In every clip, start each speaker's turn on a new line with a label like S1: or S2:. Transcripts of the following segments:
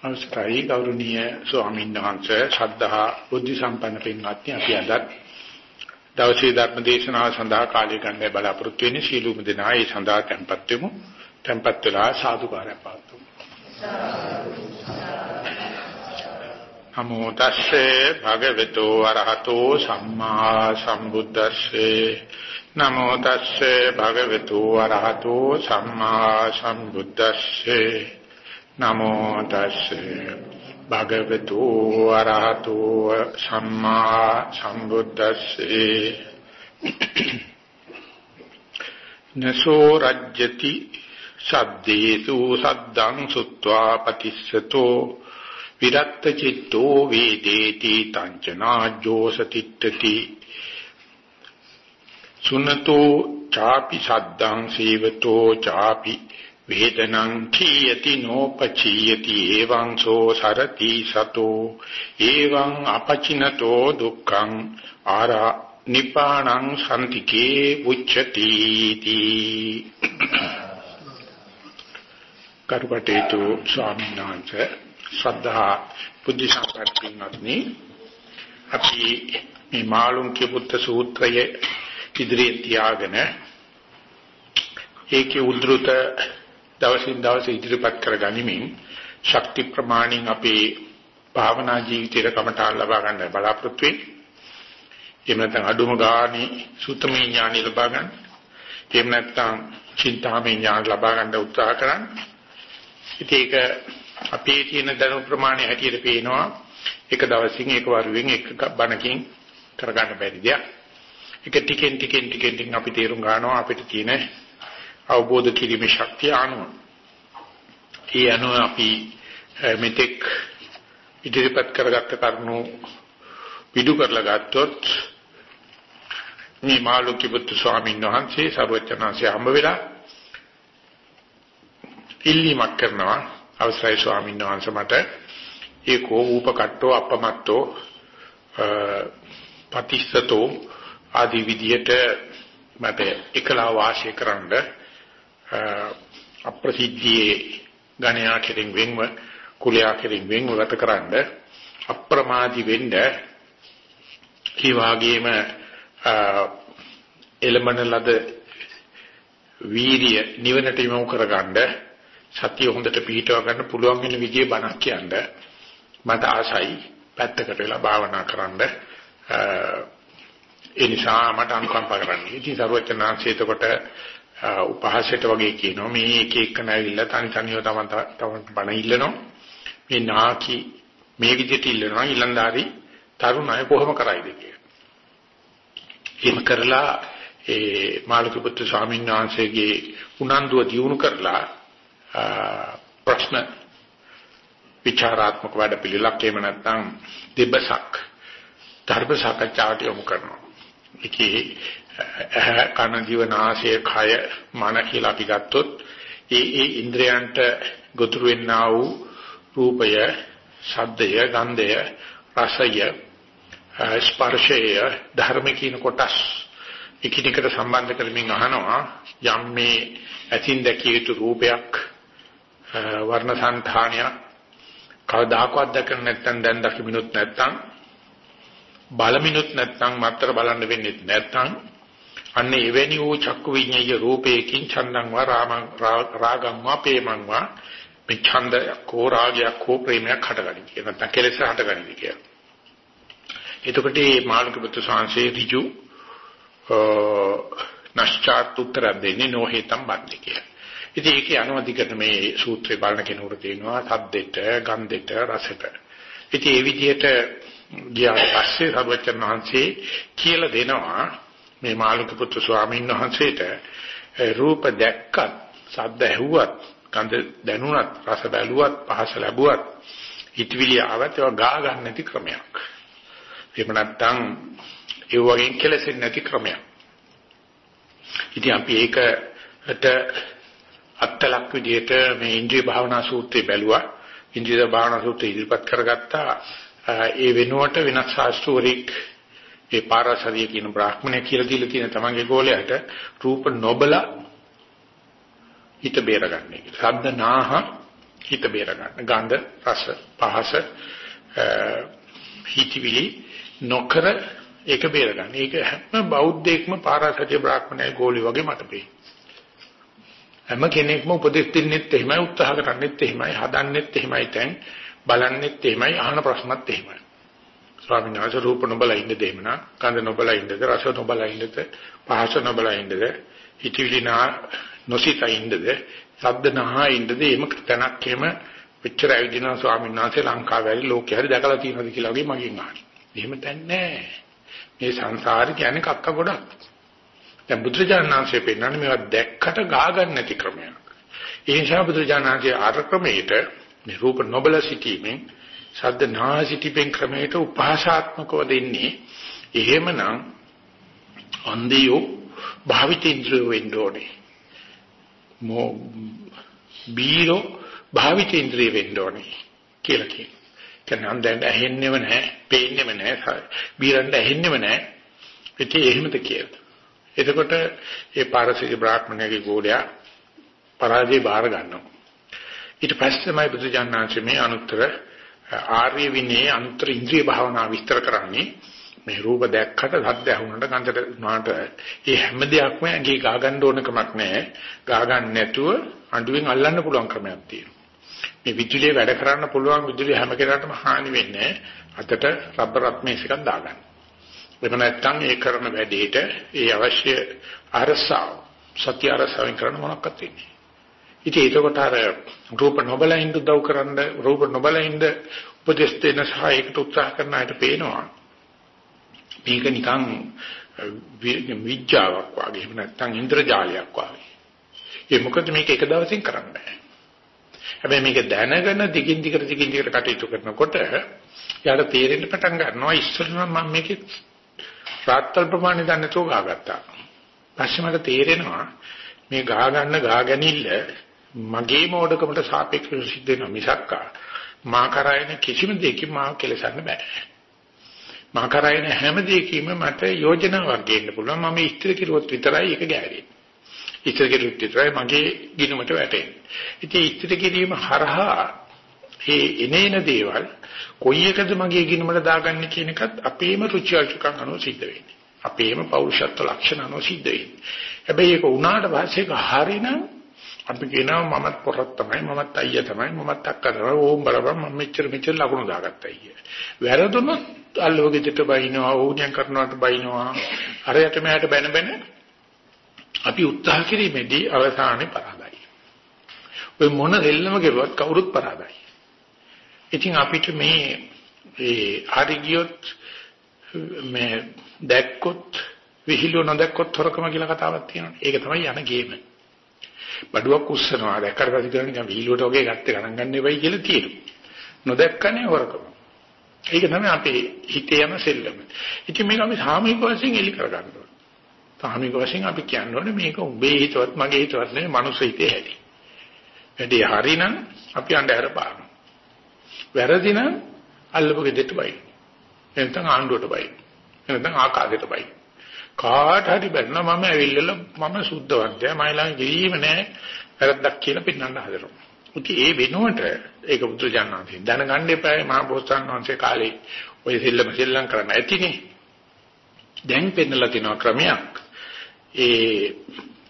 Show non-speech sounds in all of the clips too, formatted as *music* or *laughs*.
S1: අවස්ථයි ගෞරවනීය ස්වාමීන් වහන්සේ ශ්‍රද්ධා බුද්ධ සම්පන්න පින්වත්නි අපි අද දවසේ ධර්ම දේශනාව සඳහා කාලය ගන්න බලාපොරොත්තු වෙන්නේ. සීලුම දෙනා ඒ සඳහා tempත් වෙමු. tempත් වෙලා සාදුකාරය පාතුමු නමෝ තස්සේ භගවතු අරහතෝ සම්මා සම්බුද්දස්සේ. නමෝ තස්සේ භගවතු අරහතෝ සම්මා සම්බුද්දස්සේ. නමෝ තස්සේ භගවතු අරහතෝ සම්මා සම්බුද්දස්සේ නසෝ රජ්‍යති සද්දේසු සද්දං සුත්වා පතිස්සතෝ විරත්ත චිත්තෝ වේදේති තංචනාජ්ජෝ සතිට්ඨති සුනතෝ ചാපි සද්දං සීවතෝ ചാපි වේදනං කීයති නෝපචීයති එවං සෝ සරති සතෝ එවං අපචිනතෝ දුක්ඛං ආරා නිපාණං සම්තිකේ උච්චති තී කරුකටේතු ස්වාමීන් වහන්සේ ශ්‍රද්ධා බුද්ධ සම්ප්‍රදායින්වත්නි අපි මේ මාළුන්ගේ පුත්ත සූත්‍රයේ ඉදිරියේ තියාගෙන ඒකේ උද්දෘත දවසින් දවස ඉදිරිපත් කරගනිමින් ශක්ති ප්‍රමාණින් අපේ භාවනා ජීවිතයට කමඨාන් ලබා ගන්න බලාපොරොත්තු වෙන්නේ. එහෙම නැත්නම් අඩුම ගානේ සුතමේ ඥානෙ ලබා ගන්න. එහෙම නැත්නම් චින්තාමේ ඥාන ලබා ගන්න උත්සාහ කරන්න. ඉතින් ඒක අපේ තියෙන දැනුම් ප්‍රමාණය හැටියට පේනවා එක දවසින් එක වරුවෙන් එක බණකින් කරගන්න බැරි දෙයක්. ඒක ටිකෙන් ටිකෙන් ටිකෙන් අපි තේරුම් ගන්නවා අපිට තියෙන අවබෝධ කිරීමේ ශක්තිය අනුව. ඒ අනුව අපි මෙතෙක් ඉදිරිපත් කරගත්ත කරුණු පිටු කරලා ගත්තොත් මේ මාළුක්‍යපුත්තු ස්වාමීන් වහන්සේ සර්වචනාංශය හම්බ වෙලා ඉල්ලීමක් කරනවා අවසරයි ස්වාමීන් වහන්සේ මට ඒකෝ ූපකට්ටෝ අපමත්තෝ පටිස්සතෝ ආදි විදියට මට එකලා වාසය කරන්න අප්‍රසිද්ධියේ ගණයා කෙරෙන් වෙන්ව කුලයා කෙරෙන් වෙන්ව ගතකරනද අප්‍රමාදී වෙන්න ඒ වගේම එළමන ලද වීරිය නිවනට යොමු කරගන්න සතිය හොඳට පිහිටව ගන්න පුළුවන් වෙන විදිහේ බණක් කියන්න මට ආසයි පැත්තකට වෙලා භාවනා කරන්න ඒ නිසා මට අනුකම්පා කරන්න. ඉතින් සරුවචනාංශය එතකොට උපහාසයට වගේ කියනවා මේ එක එක නැවිලා තනි තනිව තමන් තමන් බණ ඉල්ලනවා. මේ නාකි මේ විදිහට ඉල්ලනවා ඊළඳාරි තරුණය කොහොම කරයිද කියලා. එහෙම කරලා ඒ මාළුකපුත්තු ස්වාමීන් වහන්සේගේ උනන්දුව දියුණු කරලා ප්‍රශ්න විචාරාත්මක වැඩ පිළිලක් එහෙම නැත්නම් දෙබසක් ධර්ම සාකච්ඡාවට යොමු කරනවා. ඒකේ කන දිව නාසය කය මන කියලා අපි ගත්තොත් ඒ ඒ ඉන්ද්‍රයන්ට ගොදුරු වෙන්නා වූ රූපය, ශබ්දය, ගන්ධය, රසය, ස්පර්ශය, ධර්ම කියන කොටස් එකිනෙකට සම්බන්ධ කරමින් අහනවා. යම් මේ ඇතින් දැකිය යුතු රූපයක් වර්ණ සංධානයක් කවදාකවත් දැකලා නැත්නම් දැන් දකිමිනුත් නැත්නම් බලමිනුත් නැත්නම් මත්තර බලන්න වෙන්නේ නැත්නම් අන්න එවැනි වූ චක්කු විඤ්ඤය රූපේකින් ඡන්දං වා රාමං රාගං වා ප්‍රේමං වා මේ ඡන්ද කෝ රාගයක් කෝ ප්‍රේමයක් හටගනි කියන නැත්නම් කෙලෙස හටගනි කියන. එතකොට මේ මාළුක පුත්‍ර සංසේ ඍජු නැස්චාත් උත්තර දෙන්නේ නොහෙතම් බන්දි කියන. ඉතින් ඒකේ අනුවදිකට මේ සූත්‍රේ බලන කෙනෙකුට තේනවා සද්දෙට, ගන්ධෙට, රසෙට. ඉතින් මේ විදිහට ගියාට පස්සේ සරුවචන් වහන්සේ කියලා දෙනවා මේ මාළුක පුත්‍ර ස්වාමීන් වහන්සේට රූප දැක්කත්, ශබ්ද ඇහුවත්, ගන්ධ දැනුණත්, රස බැලුවත්, පහස ලැබුවත්, හිතවිලි ආවත් ඒවා ගා ගන්න නැති ක්‍රමයක්. එහෙම නැත්නම් ඒ වගේ කෙලෙසෙන්නේ නැති ක්‍රමයක්. ඉතින් අපි ඒකට අත්තලක් විදිහට මේ ඉන්ද්‍රිය භාවනා සූත්‍රය බැලුවා. ඉන්ද්‍රිය භාවනා සූත්‍රය ඉදිරිපත් කරගත්තා. ඒ වෙනුවට වෙනත් ශාස්ත්‍රවරික් ඒ පාරසරිය කියන බ්‍රාහ්මණය කියලා දීලා තියෙන තමන්ගේ ගෝලයට රූප නොබල හිත බේරගන්නේ. ශබ්ද නාහ හිත බේර ගන්න. ගන්ධ, රස, පහස, හිතවිලි නොකර ඒක බේර ගන්න. ඒක හැම බෞද්ධයෙක්ම පාරාසත්‍ය බ්‍රාහ්මණය ගෝලි වගේ මට පේනවා. හැම කෙනෙක්ම උපදෙස් දෙන්නෙත් එහෙමයි උත්සාහ කරන්නෙත් එහෙමයි හදන්නෙත් එහෙමයි දැන් බලන්නෙත් එහෙමයි අහන ප්‍රශ්නත් එහෙමයි ස්වාමීන් වහන්සේ රූප නොබල ඉන්න දෙමන ගන්ධ නොබල ඉන්නද රස නොබල ඉන්නද පහස නොබල ඉන්නද හිතවිලි නා නොසිත ඉන්නද ශබ්ද නහා ඉන්නද එහෙම තැනක් එහෙම පිටර ඇවිදිනා ස්වාමීන් වහන්සේ ලංකාවේ හරි ලෝකේ හරි දැකලා තියෙනවද කියලා වගේ මගෙන් අහනවා. එහෙම තැන් නැහැ. මේ සංසාරේ කියන්නේ කක්ක ගොඩක්. දැන් බුදුරජාණන්සේ පෙන්නන්නේ මේවා දැක්කට ගා ගන්න නැති ක්‍රමයක්. ඒ නිසා බුදුරජාණන්සේ ආර ක්‍රමයට මේ රූප නොබල සිටීමෙන් ශබ්ද නා සිටීමෙන් ක්‍රමයට උපාසාත්මකව දෙන්නේ. එහෙමනම් අන්දියෝ භාවිතේන්ද්‍රය වෙන්න ඕනේ. මෝ බීරෝ භාවිතේන්ද්‍රය වෙන්න ඕනේ කියලා කියනවා. කියන්නේ අන්දෙන් ඇහෙන්නේම නැහැ, පේන්නේම නැහැ, බීරන්ට ඇහෙන්නේම නැහැ. ඉතින් එහෙමද කියලා. එතකොට ඒ පාරසික බ්‍රාහ්මණයාගේ ගෝලයා පරාජය බාර ගන්නවා. ඊට පස්සේ තමයි බුදුජානනාංශ මේ අනුත්තර ආර්ය විනයේ අනුත්තර ඉන්ද්‍රිය භාවනා විස්තර කරන්නේ. මේ රූප දැක්කට සද්ද ඇහුනට ගන්ධට උනාට මේ හැම දෙයක්ම ඇඟේ ගා ගන්න ඕන කමක් නැහැ. ගා ගන්න නැතුව අඬුවෙන් අල්ලන්න පුළුවන් ක්‍රමයක් තියෙනවා. මේ විදුලිය වැඩ කරන්න පුළුවන් විදුලිය හැම කෙනාටම හානි වෙන්නේ අතට රබර් රත්මේස් එකක් දාගන්න. එහෙම නැත්නම් ඒ කරන වැඩේට ඒ අවශ්‍ය අරසාව සත්‍ය අරසාවෙන් කරන මොනක්වත් වෙන්නේ. ඉතින් ඒකකොට අර රූප නොබලින්ද උදව් කරන්න රූප නොබලින්ද උපදෙස් දෙන සහ ඒකට උත්සාහ කරන අයට පේනවා. මේක නිකන් විඥාවක් වගේ එහෙම නැත්නම් ඉන්ද්‍රජාලයක් වගේ. ඒ මොකද මේක එක දවසින් කරන්න බෑ. හැබැයි මේක දැනගෙන දිගින් දිගට දිගින් දිගට කටයුතු කරනකොට යාට තේරෙන්න පටන් ගන්නවා ඉස්සෙල්ලා මම මේකේ රාත්තල් ප්‍රමාණය දන්නේ නැතුව ගාගත්තා. පස්සේ මට තේරෙනවා මේ ගා ගන්න ගා ගැනීම මගේ මෝඩකමට සාපේක්ෂව සිද්ධ වෙන මිසක්කා මා කරායන කිසිම දෙයකින් මාව කෙලසන්න බෑ. මා කරායන හැම දෙයකින්ම මට යෝජනාවක් ගේන්න පුළුවන්. මම ඉස්තර කිරුවොත් විතරයි ඒක ගෑවෙන්නේ. ඉස්තර කිරුවොත් විතරයි මගේ ගිනුමට වැටෙන්නේ. ඉතින් ඉස්තර කිරීම හරහා මේ එනේන දේවල් කොයි එකද මගේ ගිනුමට දාගන්නේ කියන එකත් අපේම රුචි අරුචිකම් අනුව සිද්ධ වෙන්නේ. අපේම පෞරුෂත්ව ලක්ෂණ අනුව සිද්ධ වෙන්නේ. හැබැයි ඒක උනාට පස්සේ ඒක හරිනම් අපි කියනවා මමත් පොරක් තමයි මමත් අයියා තමයි මමත් අක්කා තමයි ඕම් බලපන් මම මෙච්චර මෙච්චර ලකුණු දාගත්තා අයියා. වැරදුනොත් අල්ලෝගෙ දෙට බයිනවා ඕනියම් කරනවට බයිනවා. අරයට මෙයාට බැන බැන අපි උත්සාහ කිරීමේදී අවසානයේ පරාදයි. ඔය මොන දෙල්ලම කරුවත් කවුරුත් පරාදයි. ඉතින් අපිට මේ ඒ හරි ගියොත් මේ දැක්කොත් විහිළු නොදැක්කොත් හොරකම කියලා කතාවක් තියෙනවා. ඒක තමයි යන ගේම. බඩුවක් උස්සනවා දැක්කට පස්සේ කරන්නේ නිකන් විහිළුවට වගේ ගත්තේ ගණන් ගන්න එපයි කියලා තියෙනවා. නොදැක්කනේ හොරකම. ඒක තමයි අපේ හිතේ යන සෙල්ලම. ඉතින් මේක අපි සාමූහික වශයෙන් එලි කරගන්න ඕනේ. සාමූහික වශයෙන් අපි කියන්නේ මේක උඹේ හිතවත් මගේ හිතවත් නෙවෙයි මනුස්ස හිතේ හැටි. වැඩි හරිනම් අපි අnder පාන. වැරදි නම් අල්ලපු ගෙදරට බයි. එතන ආණ්ඩුවට බයි. එතන ආකාරයට බයි. කාට හරි බැන්න මම ඇවිල්ලා මම සුද්ධවන්තයා මයි ළඟ ගිරීම නෑ වැරද්දක් කියලා පෙන්වන්න හදනවා. උටි ඒ වෙනුවට ඒක බුදුජානනාංශයෙන් දැනගන්න එපායි මහා බෝසතාණන් වහන්සේ කාලේ ඔය සෙල්ලම සෙල්ලම් කරන්න ඇතිනේ. දැන් පෙන්නලා තිනවා ක්‍රමයක්. ඒ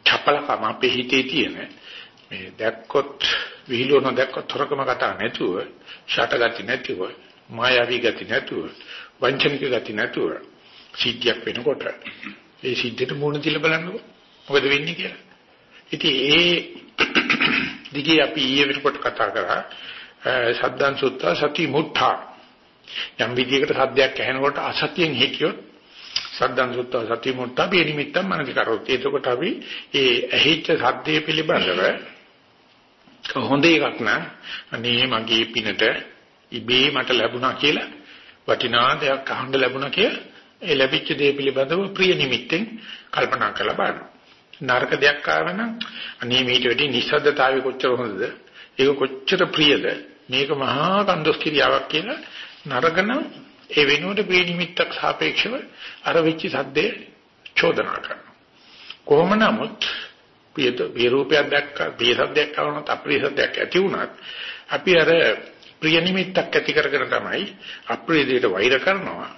S1: චපලකම අපේ හිතේ තියෙන මේ දැක්කොත් විහිළුව නොදැක්කොත් තරකම කතා නැතුව ෂටගති නැතුව මායාවී ගති නැතුව වංචනික ගති නැතුව සිද්ධියක් වෙනකොට. ඒ සිද්ධියට මුණ දිල බලන්නකො. මොකද වෙන්නේ කියලා. ඉතින් ඒ *coughs* දිගේ අපි ඊයේ වෙනකොට කතා කරා සද්දන් සුත්ත සති මුත්තා. යම් විදියකට සද්දයක් ඇහෙනකොට අසතියෙන් හිටියොත් සද්දන් සුත්ත සති මුත්තා බේ නිමිත්තම් මනස කරොත්. එතකොට අපි ඒ ඇහිච්ච සද්දේ පිළිබඳව හොඳ එකක් නා අනේ මගේ පිනට ඉබේ මට ලැබුණා කියලා වටිනා දෙයක් අහන්න ලැබුණා කියලා ඒ ලැබිච්ච දේ පිළිබඳව ප්‍රිය නිමිත්තෙන් කල්පනා කරලා බලන්න. නරක දෙයක් ආවනම් අනේ මේට වැඩි නිස්සද්දතාවය කොච්චර හොඳද? ඒක කොච්චර ප්‍රියද? මේක මහා කන්දොස් කිරියාවක් කියලා නරකන ඒ වෙනුවට ප්‍රිය නිමිත්තක් සාපේක්ෂව අර වෙච්ච සද්දේ චෝදනා කරනවා. කොහොම නමුත් ප්‍රිය රූපයක් දැක්ක ප්‍රිය සද්දයක් ආවනත් අප්‍රිය සද්දයක් ඇති වුණත් අපි අර ප්‍රිය නිමිත්තක් ඇති කරගෙන තමයි අප්‍රිය දෙයට වෛර කරනවා.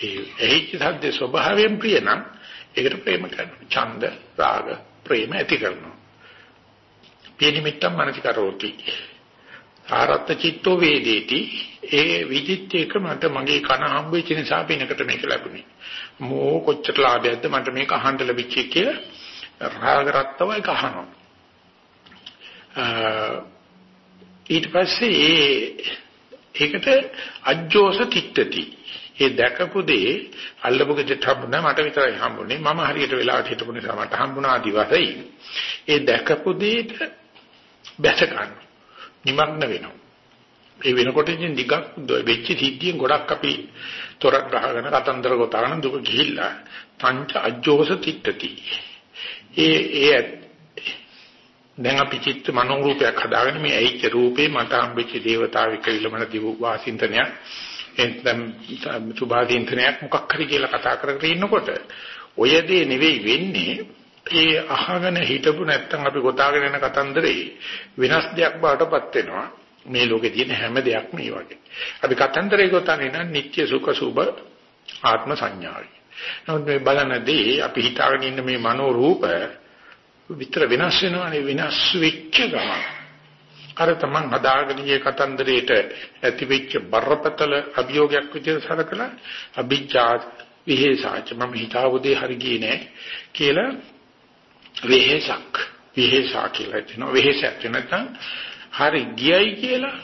S1: ඒ එහිච්ච සද්දේ ස්වභාවයෙන් ප්‍රිය නම් ඒකට ප්‍රේම කරනවා. ඡන්ද, රාග, ප්‍රේම ඇති කරනවා. ප්‍රිය නිමිත්තම් මනසිකරෝති. ආරත්ත චිත්තෝ වේදේති ඒ විදිත්තේක මට මගේ කන හම්බෙච්ච නිසා පිනකට මේක ලැබුණේ. මෝ කොච්චර ලාභයක්ද මට මේක අහන්න ලැබිච්ච කියලා රාග රත්තවයි කහනවා. ඊට පස්සේ ඒ ඒකට අජ්ජෝස තිට්ඨති. ඒ දැකපු දේ අල්ලපු ගෙදරට හම්බුනා මට විතරයි හම්බුනේ. මම හරියට වෙලාවට හිටපු නිසා මට හම්බුණා ආදි වශයෙන්. ඒ දැකපු දෙයට බැස ගන්න. නිමග්න වෙනවා. ඒ වෙනකොට ඉතින් දිගක් වෙච්ච සිද්ධියෙන් ගොඩක් අපි තොරක් ගහගෙන කතන්දර ගොතාගෙන දුක ගිහිල්ලා පංච අජ්ජෝස තිට්ඨති. ඒ ඒ දැන් අපි චිත්ත මනෝ රූපයක් හදාගෙන මේ ඇයිච්ච රූපේ මට හම්බෙච්ච දේවතාවෙක් කියලා මන දිව වාසින්තනයක් එතන සුභාදීන්තනයක් මොකක් හරි කියලා කතා කර කර ඉන්නකොට ඔය දේ නෙවෙයි වෙන්නේ ඒ අහගෙන හිටපු නැත්තම් අපි ගොතාගෙන යන කතන්දරේ වෙනස් දෙයක් බවටපත් වෙනවා මේ ලෝකේ තියෙන හැම දෙයක්ම මේ වගේ. අපි කතන්දරේ ගොතන්නේ නම් නිත්‍ය සුඛ සුභ ආත්ම සංඥාවයි. නමුත් මේ බලනදී අපි හිතාගෙන ඉන්න මේ මනෝ රූප විතර වෙනස් වෙනවනේ වෙනස් වෙච්ච ගමන්. අර තමන් හදාගෙන ගිය කතන්දරේට ඇතිවෙච්ච බරපතල අභියෝගයක් විදිහට සලකලා අභිජ්ජා විහෙසාච මම හිතාවුදේ හරි ගියේ නෑ කියලා වෙහෙසක් විහෙසා කියලා කියනවා වෙහෙසක් නැත්නම් හරි ගියයි කියලා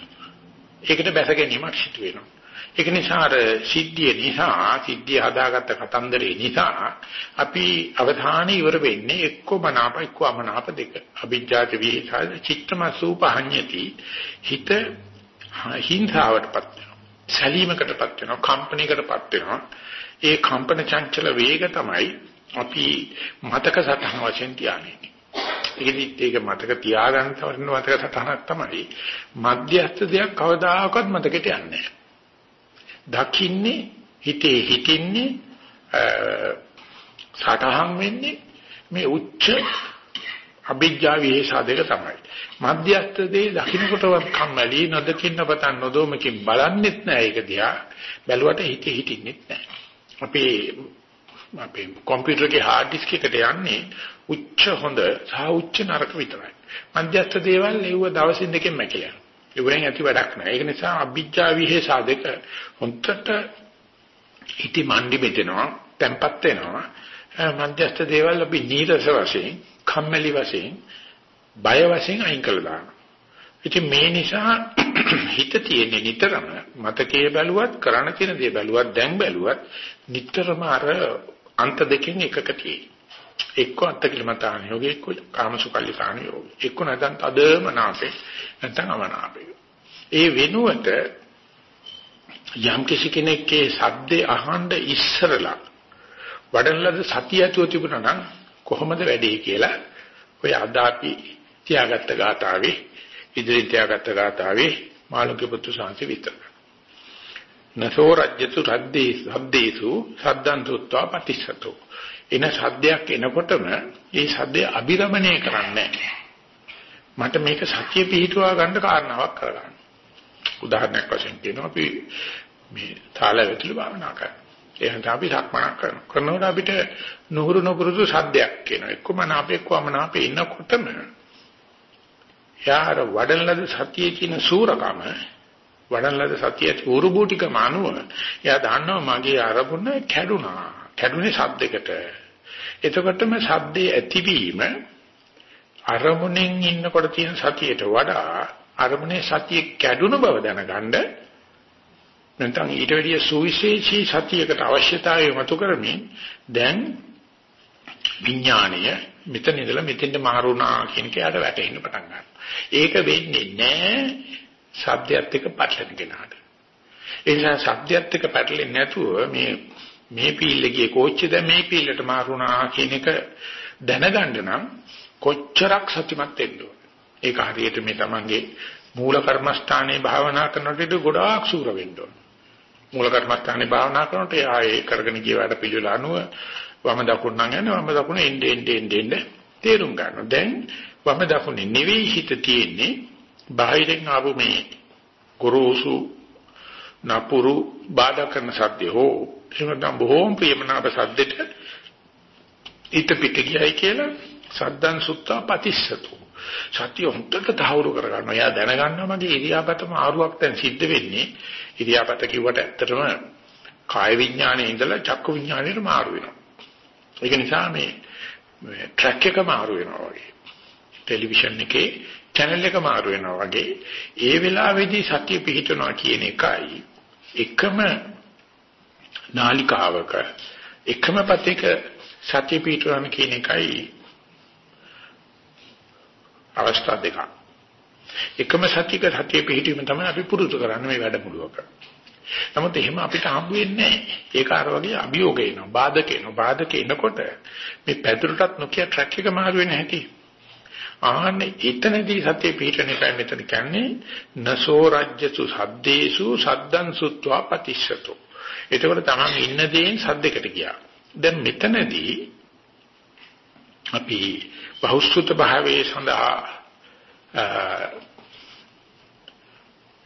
S1: ඒකට බැස ගැනීමක් සිදු වෙනවා. ඒක නිසා අර සිද්ධිය නිසා සිද්ධිය හදාගත්ත කතන්දරේ නිසා අපි අවධානය ඉවර වෙන්නේ එක්ක මනාප එක්ක අමනාප දෙක. අභිජ්ජාත විහිසාද චිත්තමසූපහඤ්ඤති හිත හිංසාවටපත් වෙනවා. සැලීමකටපත් වෙනවා, කම්පණයකටපත් වෙනවා. ඒ කම්පන චංචල වේග තමයි අපි මතක සටහන වශයෙන් තියන්නේ. ඒකෙදිත් ඒක මතක තියාගන්න තවරන මතක සටහනක් තමයි මධ්‍යස්ථ දෙයක් කවදාකවත් මතකෙට යන්නේ දකින්නේ හිතේ හිතින්නේ සටහන් වෙන්නේ මේ උච්ච අභිජ්ජා විහෙසා දෙක තමයි මධ්‍යස්ථ දේ දකින්නකොටවත් කම්මැලි නොදකින්න පතන් නොදොමකින් බලන්නෙත් නෑ ඒක දිහා බැලුවට හිතේ හිටින්නෙත් නෑ අපේ අපේ කම්පියුටර් එකේ hard disk එකට යන්නේ උච්ච හොඳ සහ උච්ච නරක විතරයි. මධ්‍යස්ථ දේවල් ඒව දවසින් දෙකෙන් මැකිලා. ඒවෙන් ඇති වැඩක් නැහැ. ඒක නිසා අභිජ්ජා විහෙසා දෙක හොන්තට හිටි මණ්ඩි මෙතනවා, tempat වෙනවා. මධ්‍යස්ථ දේවල් අපි නීරස වශයෙන්, කම්මැලි වශයෙන්, බය වශයෙන් අයින් කළා දානවා. ඉතින් මේ නිසා *clears throat* හිත තියෙන්නේ නිතරම මතකයේ බැලුවත් කරණ තියෙන දේ බැලුවත් දැන් බැලුවත් නිතරම අර අන්ත දෙකෙන් එකක තියෙයි. එක්ක අත්කිලමතාන යෝගී එක්ක කාමසුකල්ලිකාන යෝගී. එක්ක නැත්නම් තදම නාපේ නැත්නම් අවනාපේ. ඒ වෙනුවට යම් කිසි කෙනෙක්ගේ සද්දේ අහන්න ඉස්සරලා වඩනලද සතිය ඇතුව තිබුණා නම් කොහොමද වැඩේ කියලා ඔය අද අපි තියාගත්ත ගාතාවේ ඉදිරියට තියාගත්ත ගාතාවේ මාළුක්‍ය පුත්තු සාංශ විතර. නසෝ රජ්‍යතු රද්දේ සබ්දේසු සද්දන් සුත්වා පටිසතෝ එන සද්දයක් එනකොටම ඒ සද්දය අභිරමණය කරන්නේ මට මේක සත්‍ය පිහිටුවා ගන්න කාරණාවක් කරගන්න. උදාහරණයක් වශයෙන් කියනවා අපි මේ තාල වැතුළු භාවනා කරනවා. එහෙනම් අපි සක්මනක් කරනවා. කරනකොට අපිට නුහුරු නුපුරුදු සද්දයක් එනවා. එක්කම නාපේ එක්කම නාපේ ඉන්නකොටම යාර වඩන ලද සතියේ කියන සූරකම වඩන ලද සතියේ උරුබූටිකම අනුව එයා දන්නවා මගේ අරමුණ කැඩුනා. කැඩුනේ ශබ්දයකට. එතකොටම ශබ්දයේ ඇතිවීම අරමුණෙන් ඉන්නකොට තියෙන සතියට වඩා අරමුණේ සතිය කැඩුණු බව දැනගන්න නැත්නම් ඊට වැඩිය සුවිශේෂී සතියකට අවශ්‍යතාවය මතු කරමින් දැන් විඥාණය මෙතන ඉඳලා මෙතෙන්ට මාරුණා කියන කයට වැටෙන්න පටන් ගන්නවා. ඒක වෙන්නේ නැහැ සද්දයත් එක්ක පැටලෙන කෙනාට. ඒ නිසා සද්දයත් එක්ක පැටලෙන්නේ නැතුව මේ මේ පීල්ලගේ කෝච්චිය දැන් මේ පීල්ලට මාරුණා කියන එක දැනගන්න නම් කොච්චරක් සතුටුමත් වෙන්න ඕන. ඒක හරියට මේ තමන්ගේ මූල කර්මස්ථානයේ භාවනා කරනකොට ගොඩාක් සූර වෙන්න ඕන. මූල කර්මස්ථානයේ භාවනා කරනකොට ආයේ කරගෙන ගිය වැඩ පිළිවෙල අනුව වම දකුණ නම් යනවා වම දකුණ එන්නේ එන්නේ එන්නේ තේරුම් ගන්නවා. දැන් වම දකුණේ නෙවෙයි හිත තියෙන්නේ බාහිරින් ආපු මේ ගොරෝසු නපුරු බාධා කරන සද්ද හෝ එහෙම නැත්නම් බොහෝම ප්‍රියමනාප සද්දෙට ඊට පිට ගියයි කියලා සද්දන් සුත්තා පතිස්සතු සත්‍ය හොන්දට තහවුරු කරගන්නවා. එයා දැනගන්නවා මගේ ඉරියාපත මාරුවක් දැන් සිද්ධ වෙන්නේ. ඉරියාපත කිව්වට ඇත්තටම කාය විඥානයේ ඉඳලා චක්කු විඥානයට මාරු වෙනවා. ඒක නිසා මේ ට්‍රැක් එක මාරු වෙනවා වගේ. ටෙලිවිෂන් එකේ channel එක මාරු වෙනවා වගේ ඒ වෙලාවේදී සත්‍ය පිහිටනවා කියන එකයි එකම නාලිකාවක එකම පතේක සත්‍ය පිහිටවන කියන එකයි අවස්ථා දෙකක්. එකම සත්‍යක සත්‍ය පිහිටීම තමයි අපි පුරුදු කරන්නේ මේ වැඩමුළුවක. නමුත් එහෙම අපිට හම්බ වෙන්නේ නැහැ. ඒක අර වගේ අභියෝග එනවා, බාධක එනවා. බාධක එනකොට මේ පැදුරටත් නොකිය ට්‍රැක් එක මාරු වෙන්නේ නැහැටි. ආන්නේ එතනදී සත්‍ය පිහිටන එකයි මෙතන කියන්නේ නසෝ රජ්‍යසු සද්දේසු සද්දං සුත්වා පතිස්සතු. එතකොට තමයි ඉන්න දේෙන් සද්දයකට ගියා. දැන් මෙතනදී අපි බහුසුත භාවයේ සඳහා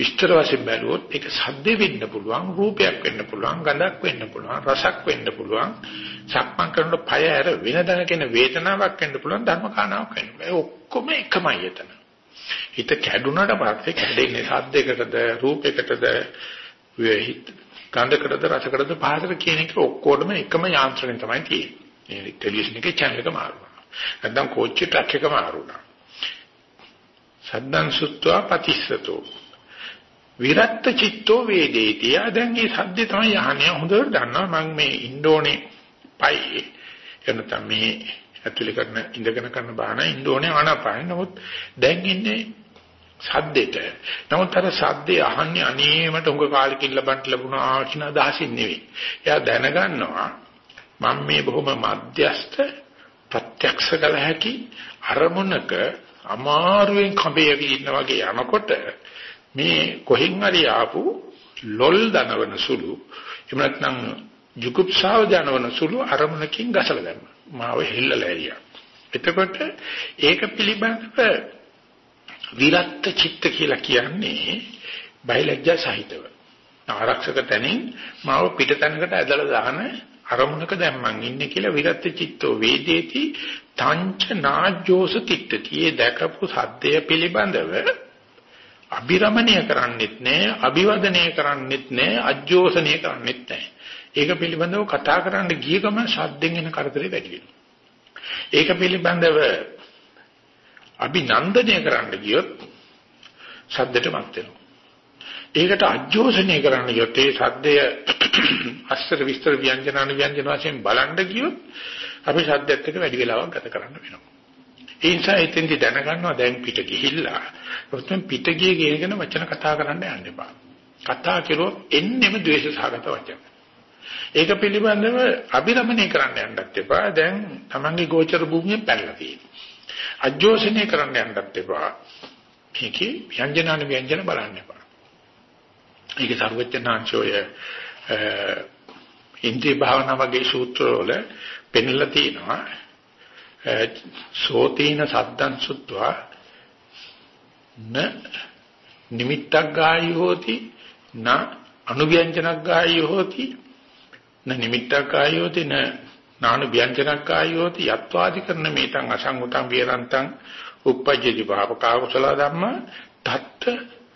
S1: විස්තර වශයෙන් බැලුවොත් ඒක සද්ද වෙන්න පුළුවන් රූපයක් වෙන්න පුළුවන් ගඳක් වෙන්න පුළුවන් රසක් වෙන්න පුළුවන්. සක්මන් කරනකොට පය ඇර වෙන දැනගෙන වේදනාවක් වෙන්න පුළුවන් ධර්මකානාවක් වෙන්න පුළුවන්. ඒ ඔක්කොම එකමයි එතන. හිත කැඩුනට පස්සේ කැඩෙන්නේ සද්දයකටද රූපයකටද ගන්ධකටද රසකටද පහතට කියන එක ඔක්කොටම එකම යාන්ත්‍රණය තමයි තියෙන්නේ. ටෙලිවිෂන් එකේ channel එක මාරුවා නැත්නම් කෝච්චි ට්‍රක් එක මාරුණා. සද්දං සුත්වා පතිස්සතෝ. විරත්ත චිත්තෝ වේදේති. ආ දැන් මේ සද්දේ තමයි අහන්නේ. හොඳට දන්නවා මම මේ ඉන්ඩෝනේ පයි එනතම මේ ඇතුලේ කරන ඉඳගෙන කරන බාහන ඉන්ඩෝනේ ආනපාන. නමුත් දැන් ඉන්නේ සද්දෙට. නමුත් අර සද්දේ අහන්නේ අනේමට උඟ කාලෙකින් ලබන්න ලැබුණා කියන අදහසින් නෙවෙයි. එයා දැනගන්නවා මම මේ බොහොම මධ්‍යස්ත ප්‍රත්‍යක්ෂ කළ හැකි අරමුණක අමාරුවෙන් කඹේ ඉන්න වගේ යනකොට මේ කොහෙන් හරි ආපු ලොල් දනවන සුළු එහෙම නැත්නම් ජුකුප්සාව දනවන සුළු අරමුණකින් ගසලා දැම්මා. මාව හෙල්ලලා ඇරියා. එතකොට ඒක පිළිබඳව විරත් චිත්ත කියලා කියන්නේ බයලජ්ජා සහිතව. ආරක්ෂක තැනින් මාව පිටතැනකට ඇදලා දාන අරමුණක දැන් මං ඉන්නේ කියලා විරත් චිත්තෝ වේදේති තංච නාජ්ජෝස තිට්ඨති. ඒ දැකපු සද්දය පිළිබඳව අභිරමණය කරන්නෙත් නෑ, අභිවදනය කරන්නෙත් නෑ, අජ්ජෝසනය කරන්නෙත් නෑ. ඒක පිළිබඳව කතා කරන්න ගිය ගමන් ශබ්දෙන් එන කරදරේ වැඩි වෙනවා. ඒක පිළිබඳව අභිනන්දනය කරන්න ගියොත් ශබ්දෙට මත් වෙනවා. ඒකට අජෝසනය කරන්න ගියොත් ඒ සද්දය *coughs* අස්තර විස්තර ව්‍යංජන අනු ව්‍යංජන වශයෙන් බලන්න ගියොත් අපි සද්දයත් එක්ක වැඩි වෙලාවක් ගත කරන්න වෙනවා. ඒ නිසා එතෙන්දි දැනගන්නවා දැන් පිට ගිහිල්ලා ඔතෙන් පිට ගියේ කියන වචන කතා කරන්න යන්න එපා. කතා කළොත් එන්නෙම ද්වේෂ සහගත වචන. ඒක පිළිබඳව අභිරමණය කරන්න යන්නත් එපා. දැන් Tamange ගෝචර භූමියෙන් පැනලා තියෙනවා. අජෝසනය කරන්න යන්නත් එපා. මේකේ ව්‍යංජන අනු ව්‍යංජන බලන්න එපා. ඒක සර්වඥාන්සෝය ඉන්ද්‍රිය භාවනා වගේ සූත්‍රවල පෙන්ලා තියෙනවා සෝතීන සද්දං සුත්වා න නිමිත්තක් ගායි හෝති න අනුව්‍යංජනක් ගායි හෝති න නිමිත්තක් ගායි හෝති න නානු ව්‍යංජනක් ගායි හෝති යත්වාදි කරන මේතං අසංගතං විරන්තං uppajjati භාවකා කුසල ධම්ම තත්ත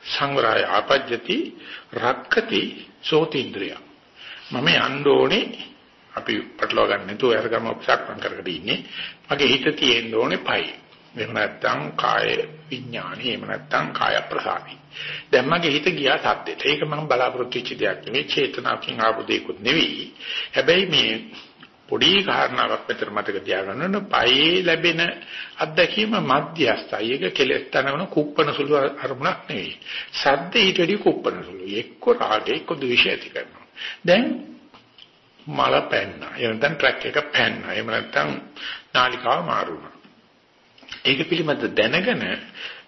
S1: සංවරය ආපජ්ජති රක්කති සෝතීන්ද්‍රය. මම යන්න ඕනේ අපි පටලවා ගන්න නැතුව අරගම සක්මන් කරගෙන ඉන්නේ. මගේ හිත තියෙන්න ඕනේ පයි. එහෙම නැත්නම් කාය විඥානි එහෙම නැත්නම් කාය ප්‍රසාරි දැන් මගේ හිත ගියා සද්දෙට. ඒක මම බලාපොරොත්තු වෙච්ච දෙයක් නෙවෙයි චේතනාවකින් ආපු දෙයක්වත් නෙවෙයි. හැබැයි මේ පොඩි කාරණාවක් විතර මතක තියාගන්න ඕන. පයේ ලැබෙන අත්දැකීම මධ්‍යස්ථයි. ඒක කෙලෙස් තනවන කුප්පන සුළු අරමුණක් නෙවෙයි. සද්ද ඊට වැඩි කුප්පන සුළු එක්ක රාගය එක්ක ද්වේෂය ඇති කරනවා. දැන් මල පැන්නා. එහෙම නැත්නම් ට්‍රැක් එක පැන්නා. එහෙම නැත්නම් නාලිකාව මාරුණා ඒක පිළිබඳ දැනගෙන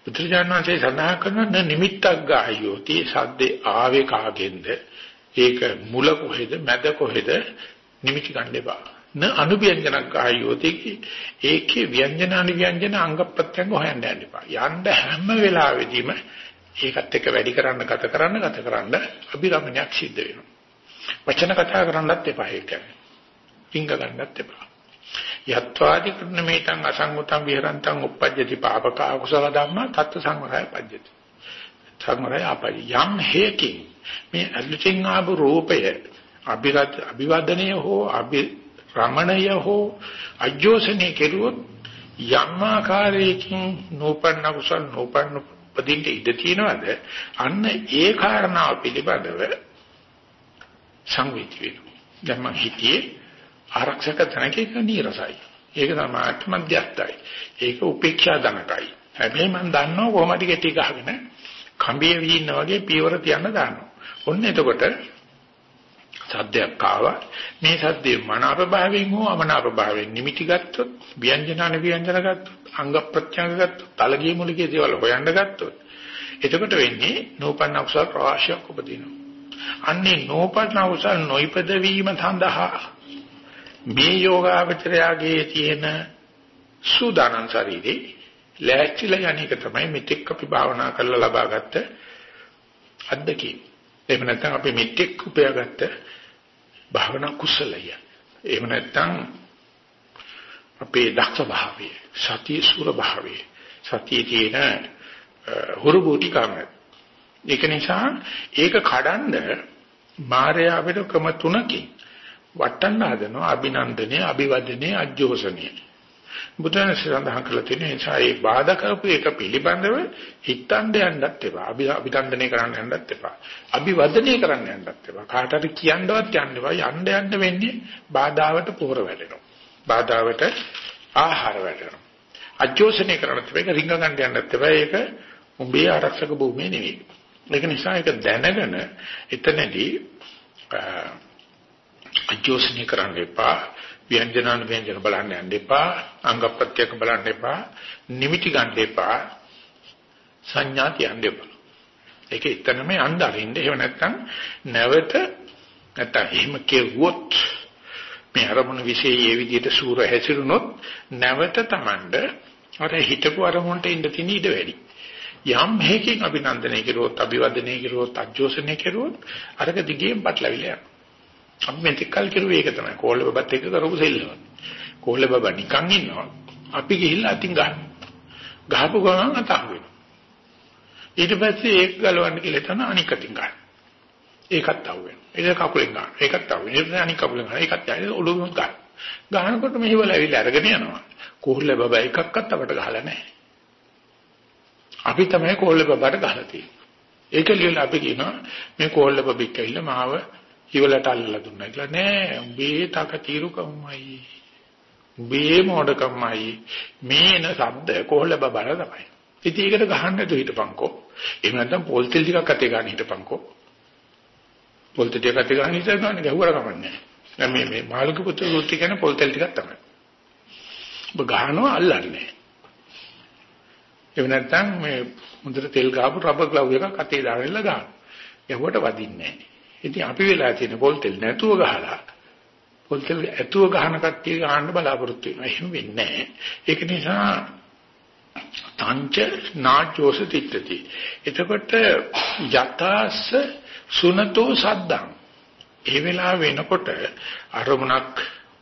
S1: බුදුරජාණන් වහන්සේ සඳහන් කරන නිමිත්තක් ගායෝති සද්දේ ආවේ කාගෙන්ද? ඒක මුල කොහෙද? මැද කොහෙද? නිමිති ගන්න එපා. න අනුව්‍යංජනක් ආයෝති ඒකේ ව්‍යංජන අනුව්‍යංජන අංග ප්‍රත්‍යංග හොයන්න යන්න එපා. යන්න හැම වෙලාවෙදීම ඒකත් එක්ක වැඩි කරන්න ගත කරන්න ගත කරන්න අභිරමණයක් සිද්ධ වෙනවා. වචන කතා කරන්නත් එපා ඒක. පිංග ගන්නත් එපා. යත්වාදි කරන මේතං අසංගතං විහරන්තං uppajjati papaka akusala dhamma tatta සංවරය පජ්ජති. සංවරය අපයි යම් හේකින් මේ අලුතින් ආපු රූපය අභිරත් අභිවදනය හෝ අභි රමණය හෝ අජෝසනේ කෙරුවොත් යම් ආකාරයකින් නූපන්න කුසල් නූපන්න උපදින්න ඉඩ තියනවාද අන්න ඒ කාරණාව පිළිබඳව සංවේදී වෙනවා. දැන් මම හිතියේ ආරක්ෂක තැනක නීරසයි. ඒක තමයි මධ්‍යස්ථයි. ඒක උපේක්ෂා ධනකයි. හැබැයි මම දන්නවා කොහොමද ගෙටි ගහගෙන කම්බිය වීන්න වගේ පියවර තියන්න දානවා. ඔන්න එතකොට සද්දයක් ආවා. මේ සද්දේ මනාප භාවයෙන් හෝ අමනාප භාවයෙන් නිමිටි ගත්තොත්, ව්‍යංජන අනව්‍යංජන ගත්තොත්, අංග ප්‍රත්‍යංග ගත්තොත්, තලගිය මුලගේ දේවල් හොයන්න ගත්තොත්, එතකොට වෙන්නේ නෝපන්න අකුසල ප්‍රවාහයක් උපදිනවා. අන්නේ නෝපන්න අකුසල නොයිපද වීම සඳහා මේ යෝගාවචරයාගේ තියෙන සූදානම් ශරීරේ ලෑස්තිලා යන්නේක තමයි මෙතෙක් අපි භාවනා කරලා ලබාගත්ත අත්දැකීම. එහෙම නැත්නම් අපි මෙතෙක් උපයාගත්ත භාවනා කුසලය. එහෙම නැත්නම් අපේ දක්ෂ භාවය, සතිය සූර භාවය, සතිය තියෙන හුරුබෝටි කම. ඒක නිසා ඒක කඩන්ඩ මායя අපිට ක්‍රම තුනකින් වටන්න හදනවා අභිනන්දනය, අභිවදනය, අජෝසනය. බුදුන් සඳහන් කළ තියෙන නිසා ඒ බාධා කරපු එක පිළිබඳව හිතන්න යන්නත් එපා. අභිනන්දනය කරන්න යන්නත් එපා. අභිවදනය කරන්න යන්නත් එපා. කාටට කියන්නවත් යන්න එපා. යන්න යන්න වෙන්නේ බාධාවට පොහොර වැටෙනවා. බාධාවට ආහාර වැටෙනවා. අජෝසනය කරන්නත් එපා. ඒක රිංග ගන්න යන්නත් එපා. ඒක උඹේ ආරක්ෂක භූමිය නෙවෙයි. ඒක නිසා ඒක දැනගෙන එතනදී අජෝසනය කරන්න එපා. ව්‍යංජනන ව්‍යංජන බලන්න යන්න එපා. අංග ප්‍රත්‍යක්ෂ බලන්න එපා. නිමිටි ගන්න එපා. සංඥා තියන්න එපා. ඒක එතනම යන්න අරින්න. එහෙම නැත්නම් නැවත නැත්නම් එහෙම කෙරුවොත් මේ අරමුණ විශේෂයේ ඒ විදිහට සූර හැසිරුණොත් නැවත Tamand අර හිතපු අරමුණට ඉඳ තියෙන ඉඩ වැඩි. යම් හේකින් අභිනන්දනය කෙරුවොත්, අභිවදනය කෙරුවොත්, අජෝසනය කෙරුවොත් අරක දිගින් පටලවිලා යනවා. අපි මෙතෙක් කල් කෙරුවේ ඒක තමයි. කෝල්ල බබත් එක්ක කරපු සෙල්ලම. කෝල්ල බබ නිකන් ඉන්නවා. අපි ගිහිල්ලා අතින් ගන්න. ගහපු ගමන් අතහ වෙනවා. ඊට පස්සේ ඒක ගලවන්න කියලා තන අනික් අතින් ගන්න. ඒකත් අහු වෙනවා. ඒක කකුලෙන් ගන්න. ඒකත් අහු වෙනවා. ඊට අනික් කකුලෙන් ගන්න. ඒකත් යන්නේ ඔළුවෙන් ගන්න. ගහනකොට මෙහිවල ඇවිල්ලා අරගෙන යනවා. කෝල්ල බබ එකක්වත් අපට ගහලා නැහැ. අපි තමයි කෝල්ල බබට ගහලා තියෙන්නේ. ඒක ලියලා අපි කියනවා මේ කෝල්ල බබෙක් ඇවිල්ලා මාව ඉවලට අල්ලලා දුන්නා කියලා. නෑ උඹේ තක తీරුකම්මයි උඹේ මොඩකම්මයි. මේන ශබ්ද කොහොල්ල බබර තමයි. ඉතින් ඒකට ගහන්න තු හිටපන්කෝ. එහෙම නැත්නම් පොල් තෙල් ටිකක් අතේ ගන්න හිටපන්කෝ. පොල් තෙල් ටිකක් අතේ ගන්න හිටපන් ගැහුවර කමන්නේ දැන් මේ මේ මාළුක පුත්‍ර වෘත්ති කියන්නේ පොල් තෙල් ටිකක් තමයි. ඔබ ගහනවා අල්ලන්නේ එහෙම නැත්නම් මේ හොඳට තෙල් ගාපු රබර් ග්ලව් එකක් අතේ දාගෙන ඉල්ල ගන්න ගැහුවට වදින්නේ නැහැ ඉතින් අපි වෙලා තියෙන පොල් තෙල් නැතුව ගහලා පොල් තෙල් ඇතුව ගහන කට්ටිය ගහන්න බලාපොරොත්තු වෙනවා. එහෙම වෙන්නේ නැහැ. ඒක නිසා තංච නාජෝස තිට්ඨති. එතකොට යතස්ස සුනතෝ සද්දං. ඒ වෙලාව වෙනකොට අරමුණක්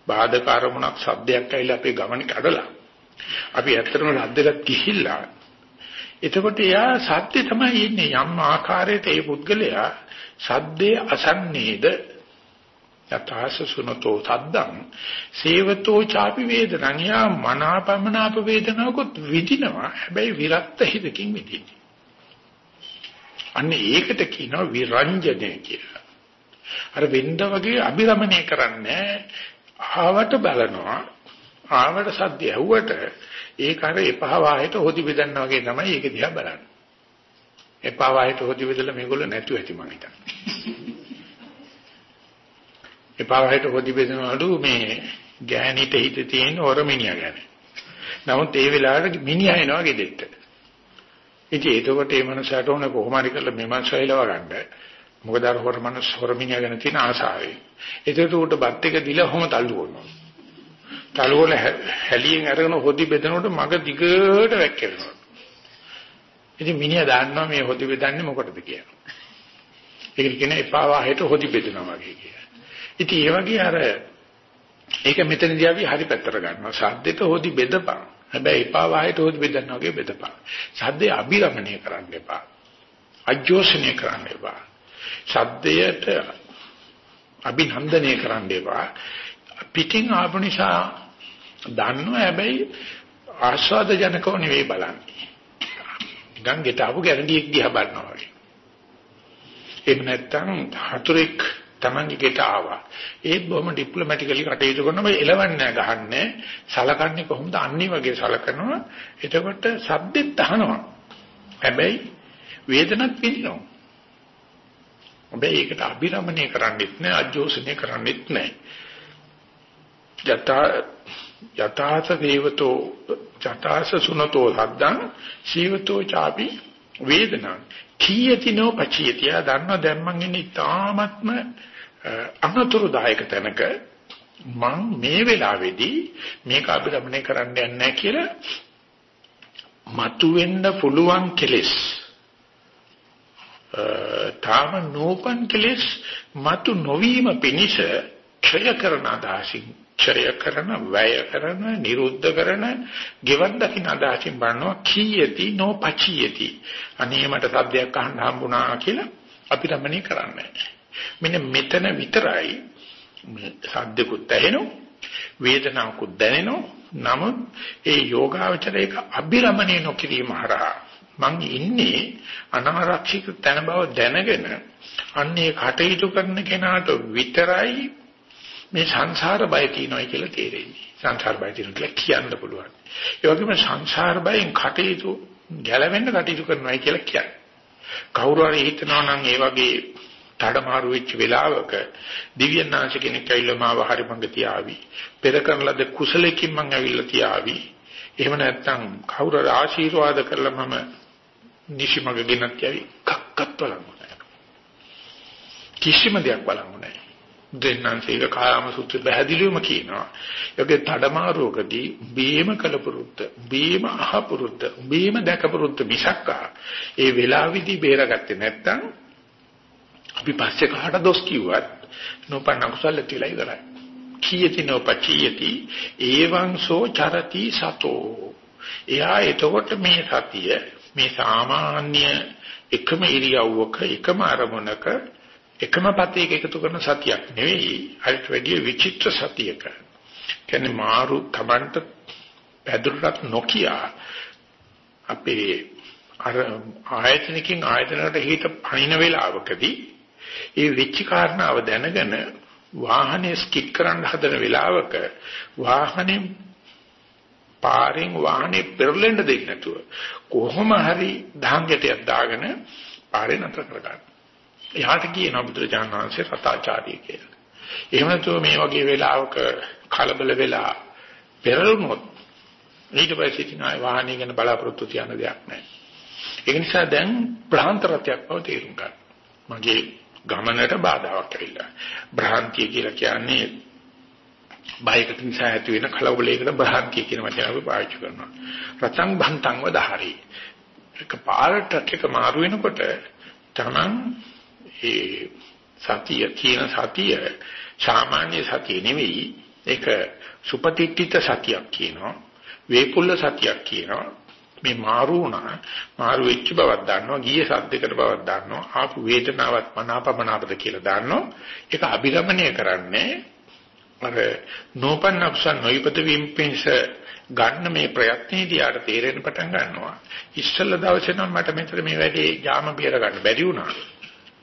S1: බාධක අරමුණක් සද්දයක් ඇවිල්ලා අපේ ගමන කඩලා අපි ඇත්තටම රද්දකට ගිහිල්ලා එතකොට එයා සත්‍ය තමයි ඉන්නේ. යම් ආකාරයකට ඒ පුද්ගලයා සද්දේ අසන්නේද? යථාස සුනතෝ සද්දං. සේවතෝ ചാපි වේදනං. යා මනාපමනාප වේදනාවකොත් විදිනවා හැබැයි විරක්ත හිතකින් විදින්නේ අන්න ඒකට කියනවා විරංජනය කියලා. අර වෙන්න වගේ අභිරමණය කරන්නේ. ආවට බලනවා. ආවට සද්ද ඇහුවට ඒක අර එපහ වාහයට හොදි බෙදන්න වගේ තමයි ඒක දිහා බලන්නේ එපා වායට හොදි බෙදලා මේගොල්ලෝ නැතුව ඇති මං හිතන්නේ. එපා වායට හොදි බෙදනවලු මේ ගෑණිට හිත තියෙන හොරමිනියා ගැන. නමුත් ඒ වෙලාවට මිනිහා එනවා ගෙදෙට්ට. ඉතින් ඒකකොට මේ මනසට ඕන කොහොම හරි කරලා මේ මනස ඇලව ගන්න. මොකද අර හොර මනස හොරමිනියා ගැන තියෙන ආසාවෙන්. ඒකට උට බත් එක දිලා කොහොම තල්ලු කරනවා. තලවල හැලියෙන් අරගෙන හොදි බෙදනකොට මග දිගට වැක්කෙනවා. ඉතින් මිනිහා දන්නවා මේ හොදි බෙදන්නේ මොකටද කියලා. ඒක කියන එපා වාහයට හොදි බෙදනවා වගේ කියලා. ඉතින් ඒ වගේ අර ඒක මෙතනදී අපි හරි පැත්තට ගන්නවා. සද්දෙට හොදි බෙදපන්. හැබැයි එපා වාහයට හොදි බෙදනවා වගේ බෙදපන්. සද්දේ අභිරමණය කරන්න එපා. අජෝෂණය කරන්න එපා. සද්දයට අභිනන්දනය කරන්න එපා. පිටින් ආපු නිසා දන්නවා හැබැයි ආස්වාද ජනකව නෙවෙයි බලන්නේ. ගංගෙට ආපු ගැරන්ඩියෙක් දිහා බලනවා වගේ. එහෙම නැත්නම් හතුරෙක් Tamange ගෙට ආවා. ඒත් බොහොම ඩිප්ලොමැටිකලි කටයුතු කරනවා එලවන්නේ ගහන්නේ සලකන්නේ කොහොමද අන්නේ වගේ සලකනවා. එතකොට සද්දෙත් අහනවා. හැබැයි වේදනත් විඳිනවා. හැබැයි ඒකට අභිරමණය කරන්නෙත් නෑ අජෝසනය කරන්නෙත් නෑ. යතා යතාස දේවතෝ යතාස සුනතෝ සද්දං සීවතෝ චාපි වේදනං. කීයතිනෝ පචියති ආ දන්නවා දැන් මං ඉන්නේ තාමත්ම අනතුරුදායක තැනක. මං මේ වෙලාවේදී මේක අභිරමණය කරන්න යන්නේ නැහැ කියලා මතුවෙන්න පුළුවන් කෙලෙස්. තාම නෝපන් කෙලෙස් මතු නොවීම පිණිස ක්ෂය කරන අදහසින් ක්ෂය කරන වැය කරන නිරුද්ධ කරන ගෙවන් දකින්න අදහසින් බලනවා කීයති නොපචියති අනේ මට සද්දයක් අහන්න හම්බුණා කියලා අපි රමණී කරන්නේ මෙන්න මෙතන විතරයි සද්දකුත් ඇහෙනවා වේදනාවකුත් දැනෙනවා නමුත් ඒ යෝගාවචරයක අභිරමණය නොකිරීම හරහා මං ඉන්නේ අනාරක්ෂිත තැන බව දැනගෙන අන්නේ කටයුතු කරන කෙනාට විතරයි මේ සංසාර බය තියෙනවයි කියලා තේරෙන්නේ. සංසාර බය තියෙනවා කියලා කියන්න පුළුවන්. ඒ වගේම සංසාර බයෙන් කටයුතු ගැලවෙන්න කටයුතු කරනවායි කියලා කියන්නේ. කවුරු හරි හිතනවා නම් ඒ වගේ තඩමාරු වෙච්ච වෙලාවක දිව්‍යඥාන්ස කෙනෙක් ඇවිල්ලා මාව හරි මඟ තියාවි. පෙර කරන ලද කුසලයෙන් මං ඇවිල්ලා තියාවි. එහෙම නැත්නම් කවුරු හරි ආශිර්වාද කරලා මම නිසිමඟ ගෙනත් යවි. කක්කත් බලන්න කිසිම දෙයක් බලන්න නැහැ. දෙන්නන්සේක කායම සූත්‍ර පැහැදිලිවම කියනවා. යෝගේ තඩමාරුවකදී බීම කලපුරුද්ද, බීම අහපුරුද්ද, බීම දැකපුරුද්ද මිසක්කා ඒ වෙලාවේදී බේරගත්තේ නැත්තම් අපි පස්සේ කාට දොස් කිව්වත් නොපන්න කුසල කියලා ඉවරයි. කීයති නොපචීයති ඒවං සෝ චරති සතෝ. එයා එතකොට මේ සතිය මේ සාමාන්‍ය එකම ඉරියව්වක එකම අරමුණක එකම පතේක එකතු කරන සතියක් නෙවෙයි අරිට වැඩිය විචිත්‍ර සතියක. කියන්නේ මාරු තමන්ට පැදුරක් නොකිය අපේ අර ආයතනකින් ආයතනකට හිත පනින වෙලාවකදී ඒ වෙච්ච කාරණාව දැනගෙන වාහනේ ස්කිට් කරන්න හදන වෙලාවක වාහනේ පාරෙන් වාහනේ පෙරලෙන්න දෙන්නේ නැතුව කොහොම හරි දහංගටයක් දාගෙන පාරේ නතර කරගන්න. එහාට කියන බුදුරජාණන් වහන්සේ රතාචාර්ය කියලා. එහෙම නැතුව මේ වගේ වෙලාවක කලබල වෙලා පෙරළුනොත් ඊට පස්සේ ඉතින් ආය වාහනේ ගැන බලාපොරොත්තු තියන දෙයක් නැහැ. ඒ නිසා දැන් ප්‍රාන්තරත්වයක් බව තේරුම් ගන්න. මගේ ගමනට බාධාවක් ඇවිල්ලා. භ්‍රාන්තිය කියලා කියන්නේ බයකට නිසා ඇති වෙන කලබලයකට භ්‍රාන්තිය කියන වචන අපි පාවිච්චි කරනවා. රතං භන්තං වදහරි. එක පාරට එක මාරු වෙනකොට තමන් ඒ සතිය කියන සතිය සාමාන්‍ය සතිය නෙවෙයි. ඒක සුපතිට්ඨිත සතියක් කියනවා. වේපුල්ල සතියක් කියනවා. මේ මාරු වුණා. මාරු වෙච්ච බවක් දන්නවා. ගිය සද්දයකට බවක් දන්නවා. ආපු වේදනාවක් මනාපමනාපද කියලා දන්නවා. ඒක අභිරමණය කරන්නේ අර නෝපන්නක්ෂ නොයිපත වීමෙන්ස ගන්න මේ ප්‍රයත්නයේදී ආට තේරෙන්න පටන් ගන්නවා. ඉස්සෙල්ල දවසේ නම් මට මෙතන මේ වැඩේ යාම බේර ගන්න බැරි වුණා.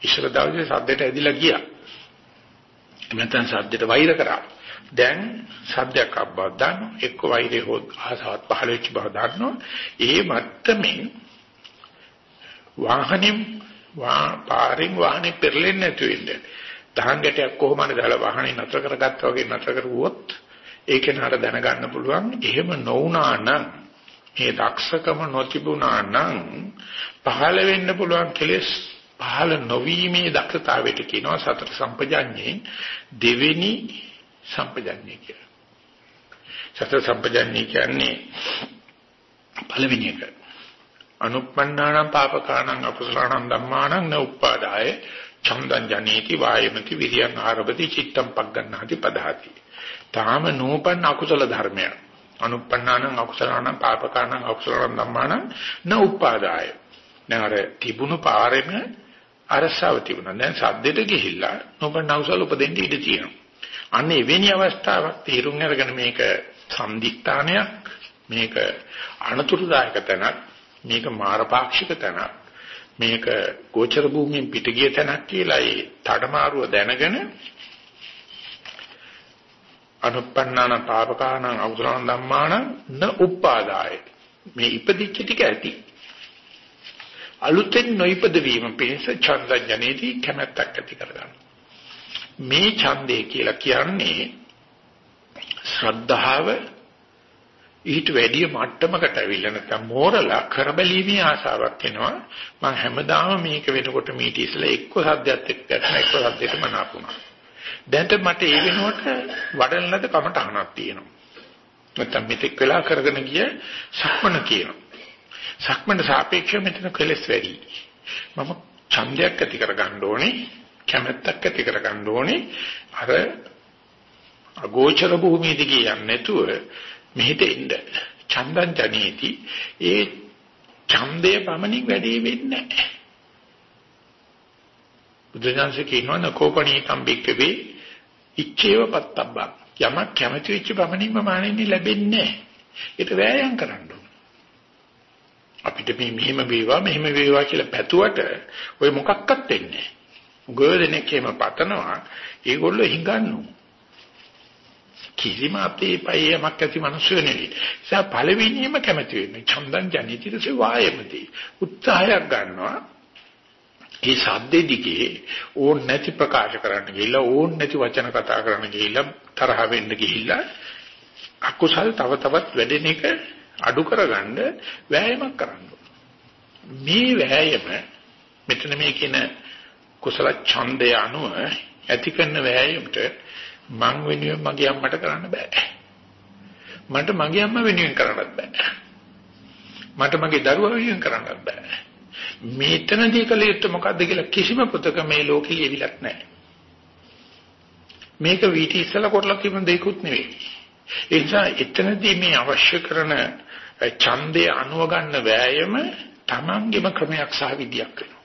S1: ඉස්සර දවසේ සද්දයට ඇදිලා ගියා. නැත්නම් සද්දයට වෛර කරා. දැන් සද්දයක් අබ්බව දාන්න එක්ක වෛරේ හොත් ආසාවත් පහළ වෙච්ච බව දාන්නවා. ඒ මත්තමින් වාහනේ වා පාරින් වාහනේ පෙරලෙන්නේ නැතු වෙන්නේ. දහංගටයක් කොහොමද දාලා වාහනේ නතර කරගත්තා වගේ නතර කරුවොත් ඒක නහර දැනගන්න පුළුවන්. එහෙම නොවුනා නම් මේ දක්ෂකම නොතිබුණා නම් පහළ වෙන්න පුළුවන් කෙලෙස් පහළ නොවීමේ දක්ෂතාවයට කියනවා සතර සම්පජඤ්ඤේ දෙවෙනි සම්පජඤ්ඤය කියලා. සතර සම්පජන්ණී කියන්නේ පළවෙනි එක. අනුප්පන්නානම් පාපකානම් අකුසලානම් ධම්මානම් න උපාදාය ඡන්දං ජනේති වායමති විරියං ආරභති චිත්තම් පග්ගණ්ණාති පදහති. තාම නූපන් අකුසල ධර්මයක්. අනුප්පන්නානම් අකුසලානම් පාපකානම් අකුසලානම් ධම්මානම් න උපාදාය. දැන් අර තිබුණු පාරෙම අරසාව තිබුණා. දැන් සද්දෙට ගිහිල්ලා නූපන් අකුසල උපදින්න ඉඩ තියෙනවා. අන්න එවැනි අවස්ථාවක් තීරුම් අරගෙන මේක සම්දිස්ථානයක් මේක අනතුරුදායක තැනක් මේක මාරපාක්ෂික තැනක් මේක ගෝචර භූමියෙන් පිට ගිය තැනක් කියලා ඒ තඩමාරුව දැනගෙන අනුප්පන්නාන පාපකාන අවසරණ ධම්මාන න උපාදාය මේ ඉපදිච්ච ටික ඇති අලුතෙන් නොයිපද වීම පිණිස ඡන්දඥනේති කැමැත්තක් ඇති කරගන්න. මේ ඡන්දේ කියලා කියන්නේ ශ්‍රද්ධාව ඊට වැඩිය මට්ටමකට ඇවිල්ලා නැත්නම් මෝරලා කරබැලීමේ ආසාවක් එනවා. මම හැමදාම මේක වෙනකොට මීට ඉස්සලා එක්ක සද්දයක් එක්ක නැත්නම් එක්ක සද්දෙට මනාපුණා දැන්ට මට ඒ වෙනුවට වඩන ලද කමටහනක් තියෙනවා. නැත්නම් මෙතෙක් වෙලා කරගෙන ගිය සක්මන කියනවා. සක්මනට සාපේක්ෂව මෙතන කෙලස් වැඩි. මම ඡන්දයක් ඇති කරගන්න ඕනේ කැමැත්තක් ඇති කරගන්න ඕනේ. අර අගෝචර භූමිය දිගේ යන්නේ නැතුව මෙහෙට එන්න. චන්දං ජනේති. ඒ ඡන්දය පමණින් වැඩි වෙන්නේ නැහැ. බුදුසසුන කියනවා නකෝපණී කම්බික්කවේ ඉච්ඡේව පත්තබ්බං. යමක් කැමති වෙච්ච පමණින්ම මානෙන්නේ ලැබෙන්නේ නැහැ. ඒක වෑයම් කරන්න අපිට මේ මෙහෙම වේවා මෙහෙම වේවා කියලා පැතුවට ඔය මොකක්වත් වෙන්නේ නැහැ ගොඩනෙක් එහෙම පතනවා ඒගොල්ලෝ හිඟන්නු කිසිම අපේ පයයක් ඇති මිනිස්සු නෙවෙයි. ඒ පළවෙනියම කැමති වෙන්නේ චන්දන් ජනිතිරසේ වායමති. උත්සාහයක් ගන්නවා. ඒ සද්දේ දිගේ ඕන් නැති ප්‍රකාශ කරන්න ගිහිල්ලා ඕන් නැති වචන කතා කරන්න ගිහිල්ලා තරහ වෙන්න ගිහිල්ලා අකුසල් තව තවත් වැඩෙන එක අඩු කරගන්න වෑයමක් කරන්න මේ වෑයම මෙතන මේ කියන කුසල ඡන්දය අනුව ඇති කරන වෑයමට මං වෙනුවෙන් මගේ අම්මට කරන්න බෑ. මට මගේ අම්මා වෙනුවෙන් කරන්නත් බෑ. මට මගේ දරුවා වෙනුවෙන් කරන්නත් බෑ. මේතනදී කල යුත්තේ මොකද්ද කියලා කිසිම පොතක මේ ලෝකෙ ලියවිලක් නැහැ. මේක වීටි ඉස්සලා කරලා තිබුණ දෙයක්වත් නෙවෙයි. ඒ නිසා එතනදී මේ අවශ්‍ය කරන ඡන්දය අනුව ගන්න වෑයම තමන්ගේම ක්‍රමයක් සහ විදියක් වෙනවා.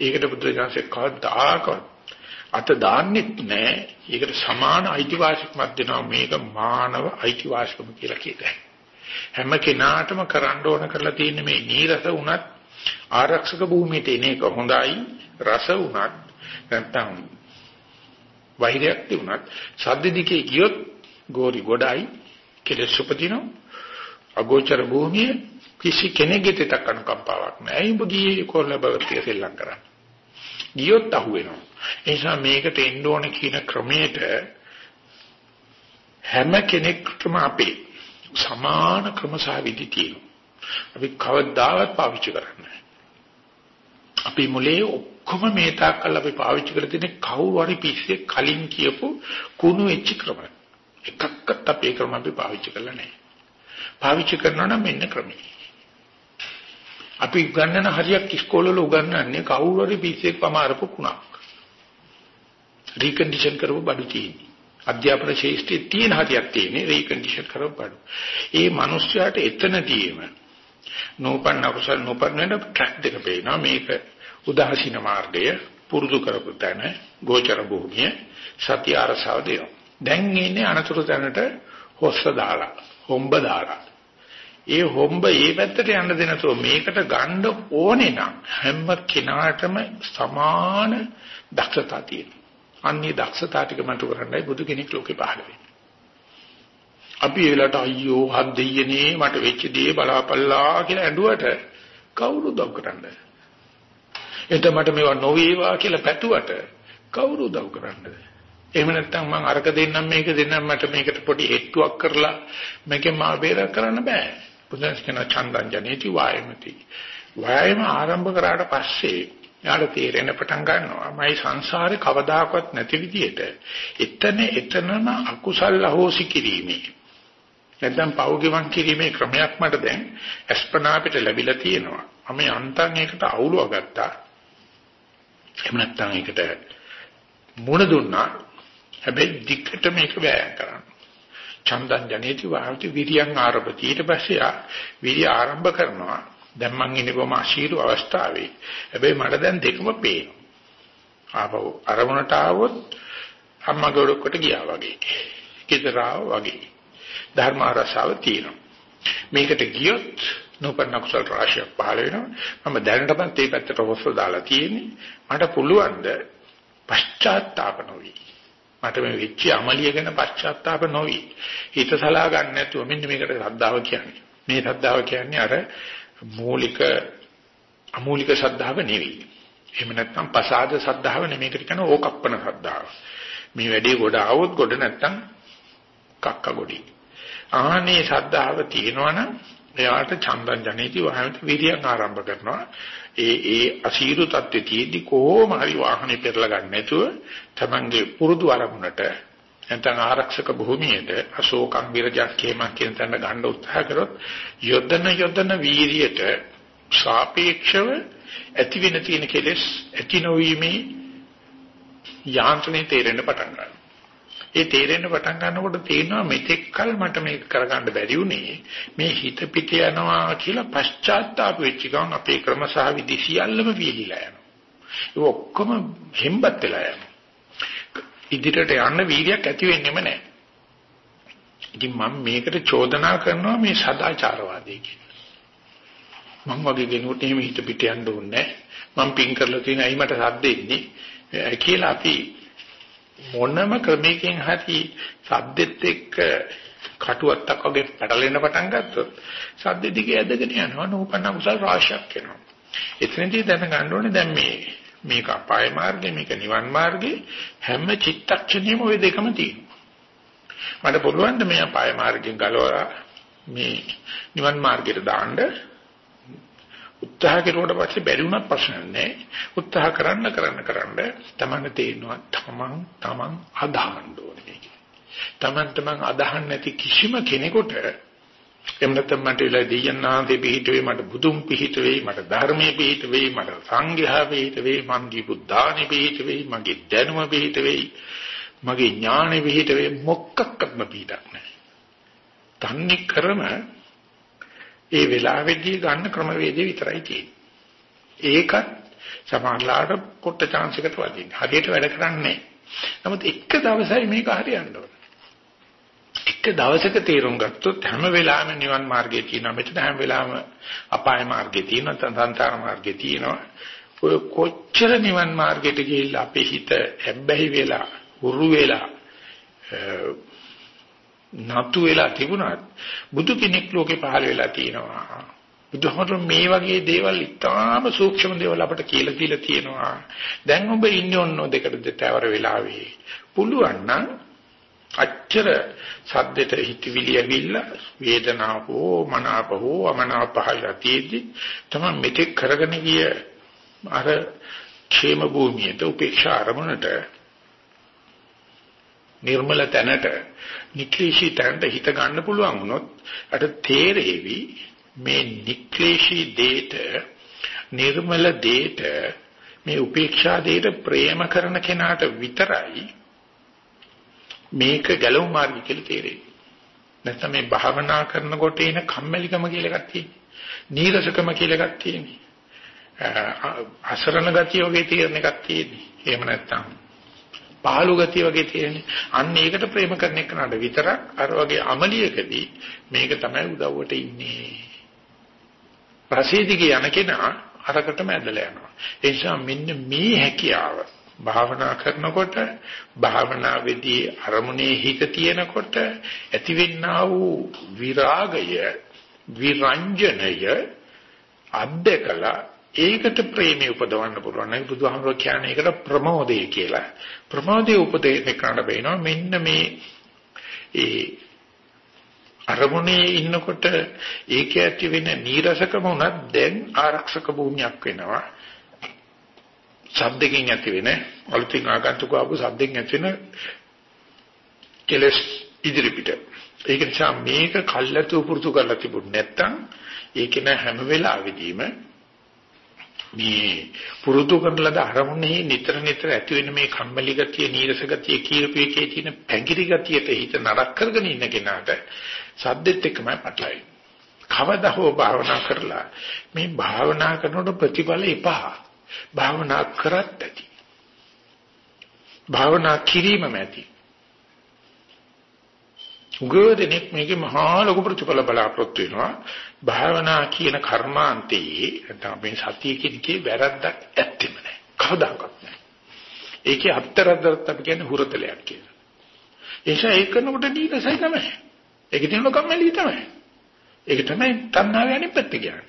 S1: ඒකට බුදුරජාණන්සේ කවදාකවත් අත දාන්නෙත් නෑ. ඒකට සමාන අයිතිවාසිකමක් දෙනවා මේක මානව අයිතිවාසිකම කියලා කියතයි. හැම කෙනාටම කරන්න ඕන කරලා තියෙන මේ නීරස වුණත් ආරක්ෂක භූමියට එන එක හොඳයි රස වුණත් නැත්නම් වෛරයක් තිබුණත් සද්දදිකේ ගියොත් ගෝරි ගොඩයි කෙලෙස් උපදිනවා අගෝචර භූමියේ කිසි කෙනෙකුට තකන කම්පාවක් නැහැ. උඹ ගියේ කොල්ලබවතිය සෙල්ලම් කරන්න. ගියොත් අහු වෙනවා. ඒ නිසා මේකට එන්න ඕන කියන ක්‍රමයට හැම කෙනෙකුටම අපේ සමාන ක්‍රමසාවිදි තියෙනවා. අපි කවදාවත් පාවිච්චි කරන්නේ අපි මුලේ ඔක්කොම මේ තාක්කල් අපි පාවිච්චි කරලා තියෙන කවුරු හරි පිස්සේ කලින් කියපු කුණු වෙච්ච ක්‍රම. එකක්වත් අපේ ක්‍රම අපි පාවිච්චි කරලා නැහැ. පාවිච්චි කරනවා නම් මෙන්න ක්‍රමය. අපි උගන්නන හරියක් ඉස්කෝලවල උගන්වන්නේ කවුරු හරි පිස්සෙක් පමාරපු කුණක්. රීකන්ඩිෂන් කරපු බඩු තියෙන්නේ. අධ්‍යාපන ශාස්ත්‍රයේ තියෙන හරියක් තියෙන්නේ රීකන්ඩිෂන් කරපු බඩු. ඒ මිනිස්යාට එතනදීම නෝපන්න කුසල නෝපන්න ට්‍රැක් දෙක පේනවා මේක උදාසීන මාර්ගය පුරුදු කරපු තැන ගෝචර භූමිය සත්‍ය අරසාව දෙනවා. දැන් ඉන්නේ අනතුරු තැනට හොස්ස දාලා හොම්බ දාලා ඒ හොම්බ ඒ පැත්තට යන්න දෙනතෝ මේකට ගන්න ඕනේ නම් හැම කෙනාටම සමාන දක්ෂතා තියෙනවා. අන්නේ දක්ෂතා ටික මතු කරන්නයි බුදු කෙනෙක් ලෝකේ පහළ වෙන්නේ. අපි ඒ වෙලාවට අයියෝ හත් දෙයියනේ මට වෙච්ච දේ බලාපල්ලා කියලා ඇඬුවට කවුරු උදව් කරන්නේ? එතකොට මට මේවා නොවේවා කියලා පැතුවට කවුරු උදව් කරන්නේ? එහෙම නැත්නම් මං අරක දෙන්නම් මේක දෙන්නම් මට මේකට පොඩි හෙට්ටුවක් කරලා මේකෙන් මාව බේර කරන්න බෑ. බුදුන් කියන චන්දං ජනේති වායමති. වායම ආරම්භ කරාට පස්සේ යාට තේරෙන පටන් ගන්නවා මයි සංසාරේ කවදාකවත් නැති විදියට එතන එතනම අකුසල් අහෝසි කිරීමේ නැත්නම් පව් ගෙවන් කිරීමේ ක්‍රමයක් මට දැන් අස්පනා අපිට ලැබිලා තියෙනවා. මම යන්තම් ඒකට අවුලව ගත්තා. එහෙම නැත්නම් ඒකට මුණ දුන්නා. හැබැයි දික්කට මේක වෑයම් කරන්න. චන්දං ජනේති වාහති විරියං ආරම්භති. ඊට පස්සේ ආ විරිය ආරම්භ කරනවා. දැන් මං ඉන්නේ කොහොම අශීරු අවස්ථාවේ. හැබැයි මට දැන් දෙකම පේනවා. ආපහු අරමුණට ආවොත් අම්මා ගොඩකට ගියා වගේ. කිතරාව වගේ. ධර්ම රසාව තියෙනවා. මේකට ගියොත් නූපන්න කුසල රාශියක් පහළ වෙනවා. මම දැනටමත් ඒ පැත්තට හොස්ස දාලා තියෙන්නේ. මට පුළුවන් ද පශ්චාත්තාප නොවි. මට මේ වෙච්ච අමලිය ගැන පශ්චාත්තාප නොවි. හිත සලා ගන්න නැතුව මෙන්න මේකට ශ්‍රද්ධාව කියන්නේ. මේ ශ්‍රද්ධාව කියන්නේ අර මූලික අමූලික ශ්‍රද්ධාව නෙවෙයි. එහෙම නැත්නම් පසාද ශ්‍රද්ධාව නෙමෙයිකට කියන ඕකප්පන ශ්‍රද්ධාව. මේ වැඩේ ගොඩ આવොත් ගොඩ නැත්නම් කක්ක ගොඩි. ආහනේ ශ්‍රද්ධාව තියෙනවනම් එයාට චන්දන් ජනේති වාහනට විරියන් ආරම්භ කරනවා. ඒ ඒ අසීරු තත්ත්වයේ තියෙදි කොහොම හරි වාහනේ පෙරලා ගන්න නැතුව තමන්ගේ පුරුදු අරමුණට නැත්නම් ආරක්ෂක භූමියේද අශෝකම් විරජක් කේමක් කියන තැන ගන්න උත්සාහ කරොත් යොදන යොදන වීරියට සාපේක්ෂව ඇති වෙන තියෙන කෙලෙස් ඇති නොවීමේ යාන්ත්‍රණය තේරෙන්න පටන් ගන්නවා. ඒ තේරෙන්න පටන් ගන්නකොට තේරෙනවා මෙතෙක් කල මට මේක කරගන්න බැරි වුණේ මේ හිත පිට යනවා කියලා පශ්චාත්තාප වෙච්ච ගමන් අපේ ක්‍රම සහ විදි සියල්ලම විහිලා යනවා. ඒ ඔක්කොම හෙම්බත් වෙලා යනවා. ඉදිරියට යන්න වීර්යයක් ඇති වෙන්නෙම නැහැ. ඉතින් මම මේකට චෝදනා කරනවා මේ සදාචාරවාදී කියලා. මම වගේ කෙනෙකුට එහෙම හිත පිට යන්න ඕනේ මම පින් කරලා තියෙන අයි මට සද්ද එන්නේ කියලා අපි මොනම ක්‍රමයකින් හරි සද්දෙත් එක්ක කටුවත්තක් වගේ පැටලෙන්න පටන් ගත්තොත් සද්ද දිගේ ඇදගෙන යනවා නූපන්න කුසල් රාශියක් එනවා. එතනදී දැනගන්න ඕනේ දැන් මේ මේක අපාය මාර්ගය මේක නිවන් මාර්ගය හැම චිත්තක්ෂණයම ওই දෙකම තියෙනවා. මට පුළුවන් ද මේ අපාය මාර්ගයෙන් ගලවලා මේ නිවන් මාර්ගයට දාන්න උත්සාහ කෙරුවට පස්සේ බැරි වුණත් ප්‍රශ්න නැහැ. උත්සාහ කරන්න කරන්න කරන්න තමන්න තේරෙනවා තමන් තමන් අදහන්න ඕනේ. තමන් තමන් අදහන්න නැති කිසිම කෙනෙකුට එහෙම නැත්නම් මට වෙලා දෙයන්නාන්තේ පිහිට වෙයි මට බුදුන් පිහිට වෙයි මට ධර්මයේ පිහිට වෙයි මට සංඝයා පිහිට වෙයි මන්ගේ බුද්ධානි පිහිට වෙයි මගේ දැනුම පිහිට වෙයි මගේ ඥානෙ පිහිට වෙයි මොකක්වත්ම පිහිටක් නැහැ. තන්නේ කරම ඒ වෙලාවේදී ගන්න ක්‍රමවේදය විතරයි තියෙන්නේ. ඒකත් සමානලාට පොට්ට chance එකට වදින්න. හරියට වැඩ කරන්නේ නමුත් එක දවසයි මේක හරියන්න ඕන. එක දවසක තීරුම් ගත්තොත් හැම වෙලාවෙම නිවන් මාර්ගයේ තියෙනවා. මෙතන හැම වෙලාවෙම අපාය මාර්ගයේ තියෙනවා, සංසාර මාර්ගයේ තියෙනවා. ඔය කොච්චර නිවන් මාර්ගයට ගිහිල්ලා අපේ හිත හැබ්බැහි වෙලා, හුරු වෙලා නතු වෙලා තිබුණත් බුදු කෙනෙක් ලෝකේ පහළ වෙලා තියෙනවා. බුදුහමතුන් මේ වගේ දේවල් ඉතාම සූක්ෂම දේවල් අපට කියලා දීලා තියෙනවා. දැන් ඔබ ඉන්නේ ඔන්න දෙකට දෙතවර වෙලාවේ. පුළුවන් නම් අච්චර සද්දෙට හිතවිලි ඇවිල්ලා වේදනාව හෝ මනාප හෝ අමනාප පහළතියෙදි තමයි මෙතෙක් කරගෙන ගිය අර ക്ഷേම භූමියට උපේක්ෂා අරමුණට නිර්මල තැනට නික්ලේශී තැනට හිත ගන්න පුළුවන් වුණොත් අට තේරෙවි මේ නික්ලේශී දේට නිර්මල දේට මේ උපේක්ෂා දේට ප්‍රේම කරන කෙනාට විතරයි මේක ගැලවු මාර්ගය කියලා තේරෙන්නේ. නැත්නම් මේ භාවනා කරනකොට එන කම්මැලිකම කියලා එකක් තියෙන්නේ. නීරසකම කියලා එකක් තියෙන්නේ. අසරණ ගතිය වගේ තියෙන එකක් තියෙන්නේ. එහෙම නැත්නම් පහළු ගතිය වගේ තියෙන්නේ. අන්න ඒකට ප්‍රේම කරන එකනට විතරක් අර වගේ අමලියකදී මේක තමයි උදව්වට ඉන්නේ. රසීදිගේ යන කෙනා අරකටම ඇදලා යනවා. ඒ නිසා මෙන්න මේ හැකියාව භාවනා කරනකොට භාවනාවේදී අරමුණේ හිත තියෙනකොට ඇතිවෙනා වූ විරාගය විරංජනය අද්දකලා ඒකට ප්‍රේමී උපදවන්න පුළුවන් නම් බුදුහාමර කියන්නේ ඒකට ප්‍රමෝදය කියලා. ප්‍රමෝදයේ උපදේශ කරන්න බෑනවා මෙන්න මේ ඒ අරමුණේ ඉන්නකොට ඒක ඇති වෙන නීරසකම උනත් දැන් ආරක්ෂක භූමියක් වෙනවා. ශබ්දකින් ඇති වෙන අලුතින් ආගන්තුක ආපු ශබ්දෙන් ඇති වෙන කෙලස් ඉදිරිපිට ඒක නිසා මේක කල්ලාතු පුරුදු කරලා තිබුණ නැත්තම් ඒක නෑ හැම වෙලාවෙදීම මේ පුරුදු කරලද අරමුණේ නිතර නිතර ඇති වෙන මේ කම්මැලි ගතිය, නීරස ගතිය, කීරපේකේ තියෙන පැංගිරි ගතියට හිත නරක කරගෙන ඉන්න කෙනාට සද්දෙත් එක්කමයි පටලයි. කවදා හෝ භාවනා කරලා මේ භාවනා කරනකොට ප්‍රතිඵල එපා. භාවනා කරත් ඇති. භාවනා කිරීමම ඇති. උගෝදෙනෙක් මේකේ මහා ලොකු ප්‍රතිඵල බලාපොරොත්තු වෙනවා. භාවනා කියන කර්මාන්තයේ නැත්නම් මේ සතිය කියනකේ වැරද්දක් ඇත්තෙම නැහැ. කවදාකවත් නැහැ. ඒකේ අත්තරද්දත් අපි කියන්නේ හුරතලයක් කියලා. ඒ නිසා ඒක කරනකොට දීකසයි තමයි. ඒක තියෙන කම්මැලි තමයි. ඒක තමයි තණ්හාව යන්නේ පැත්ත කියන්නේ.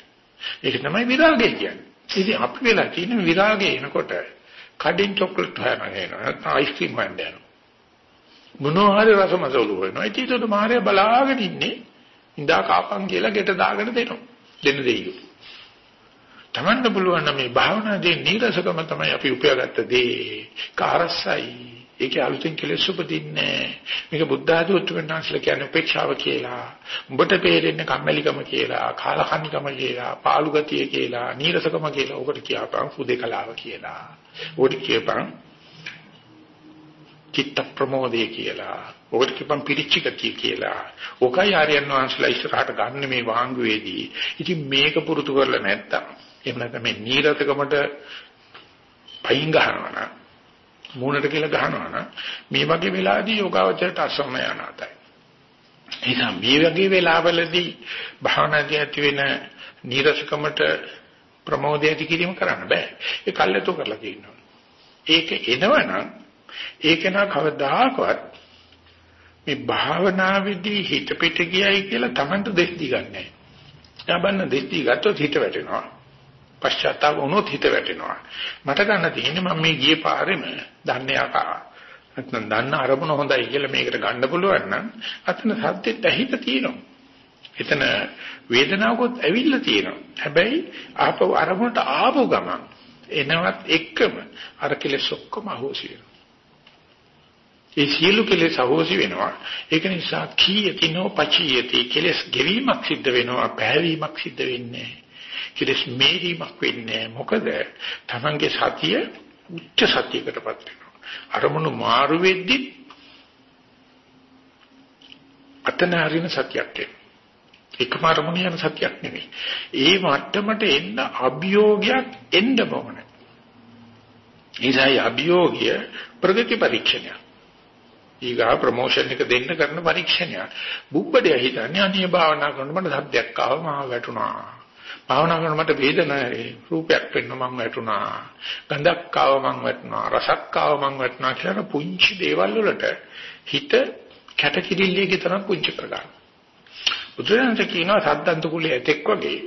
S1: ඒක තමයි විරාගය කියන්නේ. ඉතින් අපි වෙලා තියෙන විරාගය එනකොට කඩින් චොක්ලට් හොයනවා නැත්නම් අයිස්ක්‍රීම් හොයන්න යනවා. මොනවා හරි රසමසවලු වෙනවා. ඉතින් ඒකට මාර්යා බලාගෙන ඉන්නේ ඉඳා කාපන් කියලා ගෙට දාගෙන දෙනවා. දෙන්න දෙයියෝ. තමන්න පුළුවන් නම් මේ භාවනාවේ නීරසකම තමයි අපි උපයාගත්ත දේ. කාරසයි. ඒකේ අලුතෙන් කෙලෙස් උපදින්නේ මේක බුද්ධ ආදී උත්තරනාන්සල කියන්නේ උපේක්ෂාව කියලා. උඹට පේරෙන්නේ කම්මැලිකම කියලා, කාලකන්නිකම කියලා, පාළු ගතිය කියලා, නීරසකම කියලා. ඔකට කියපන් හුදේකලාව කියලා. ඔකට කියපන් චිත්ත ප්‍රමෝදය කියලා. ඔකට කියපන් පිරිච්ච ගතිය කියලා. ඔකයි ආර්යයන් වහන්සේලා ඉස්සරහට ගන්න මේ වාංගුවේදී. ඉතින් මේක පුරුදු කරලා නැත්තම් එහෙම නැත්නම් මේ නීරසකමට පයින් ගහනවා නම් මූණට කියලා ගහනවා නම් මේ වගේ වෙලාවදී යෝගාවචරයට අසමය අනාතයි. එනිසා මේ වගේ වෙලාවලදී භාවනාදී ඇති වෙන නීරසකමට ප්‍රමෝදය ඇති කිරීම කරන්න බෑ. ඒ කල්යතු කරලා තියෙනවා. ඒක එනවනම් ඒක නා කවදාකවත් මේ භාවනාවේදී හිත පිට ගියයි කියලා Tamanට දෙස් දී ගන්නෑ. එයා බන්න දෙස් දී ගත්තොත් හිත වැටෙනවා. පශ්චාත්තාප වුණොත් හිත වැටෙනවා. මට ගන්න තියෙන්නේ මම මේ ගියේ පාරෙම දන්නේ යකා. නැත්නම් දන්න අරමුණ හොඳයි කියලා මේකට ගන්න පුළුවන් නම් අතන සද්දෙත් ඇහිත තියෙනවා. එතන වේදනාවකොත් ඇවිල්ලා තියෙනවා. හැබැයි ආපහු අරමුණට ආපු ගමන් එනවත් එක්කම අර කෙලෙස් ඔක්කොම අහෝසි වෙනවා. ඒ සියලු කෙලෙස් අහෝසි වෙනවා. ඒක නිසා කීයතිනෝ පචියති කෙලෙස් ගෙවීමක් සිද්ධ වෙනවා, පැහැවීමක් සිද්ධ වෙන්නේ. කෙලස් මේරීමක් වෙන්නේ මොකද? තමන්ගේ සතිය උච්ච සතියකටපත් වෙනවා. අරමුණු මාරු වෙද්දි අතන හරින සතියක් එකම අරමුණ යන සතියක් නෙමෙයි. ඒ මට්ටමට එන්න අභියෝගයක් එන්න ඕනේ ඒසයි අභියෝගය ප්‍රගති පරීක්ෂණය ඊගා ප්‍රොමෝෂන් එක දෙන්න කරන පරීක්ෂණය බුබ්බඩේ හිතන්නේ අනිය භාවනා කරනකොට මට සද්දයක් ආව මම වැටුණා භාවනා කරන මට වේදනාවේ රූපයක් වෙන්න මම වැටුණා. ගඳක් ආව මම වැටුණා. රසක් ආව මම වැටුණා කියලා පුංචි දේවල් වලට හිත කැටකිරිල්ලේ තරම් පුංචි කරගන්න. බුදුරජාණන් කියනවා සද්දන්ත කුලයේ ඇතෙක් වගේ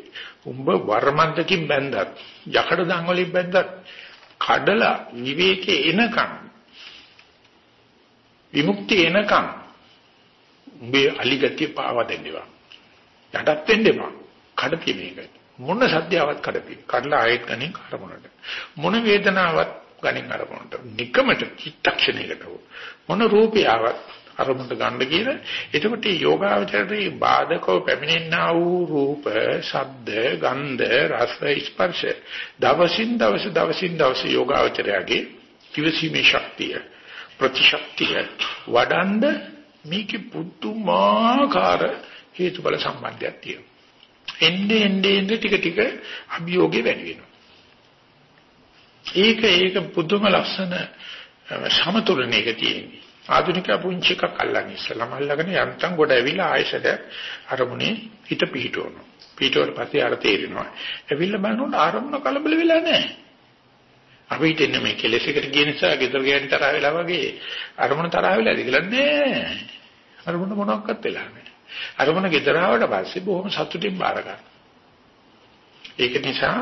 S1: උඹ වර්මන්තකින් බැඳත් යකඩ දන් වලින් බැඳත් කඩලා විවේකේ එනකම් විමුක්තිය එනකම් උඹේ අලිගතිය පාව දෙන්නවා. යටත් වෙන්න එපා. කඩපිය මේකට. මොන සද්දාවක් කඩපි. කඩලා ආයෙත් ගණන් කරමුණට. මොන වේදනාවක් ගණන් අරමුණට. නිකමට චිත්තක්ෂණයකට මොන රූපයාවක් අරමුණට ගන්න කියන. එතකොට මේ යෝගාවචරයේ බාධකව පැමිණෙනා වූ රූප, ශබ්ද, ගන්ධ, රස, ස්පර්ශ දවසින් දවස දවසින් දවස යෝගාවචරයගේ කිවසීමේ ශක්තිය ප්‍රතිශක්තිය වඩන්ඩ මේකේ පුදුමාකාර හේතුඵල සම්බන්ධයක් තියෙනවා. එන්නේ එන්නේ එන්නේ ටික ටික අභියෝගේ වැඩි වෙනවා. ඒක ඒක පුදුම ලක්ෂණ සමතුලනයක තියෙන්නේ. ආධුනික පුංචි එකක් අල්ලන්නේ ඉස්සලම අල්ලගෙන යන්තම් ගොඩ ඇවිල්ලා ආයෙසද අරමුණේ හිත පිහිටවනවා. පිහිටුවට පස්සේ අර තේරෙනවා. ඇවිල්ලා බලනකොට ආරම්භ කලබල වෙලා නැහැ. අපි හිතන්නේ මේ කෙලෙස් එකට ගිය නිසා ගෙදර ගියන් තරහ වෙලා වගේ අරමුණ තරහ වෙලාද කියලා නෑ. අරමුණ මොනක්වත් වෙලා නෑ. අරමුණ ගෙදර ආවට පස්සේ බොහොම සතුටින් බාර ගන්න. ඒක නිසා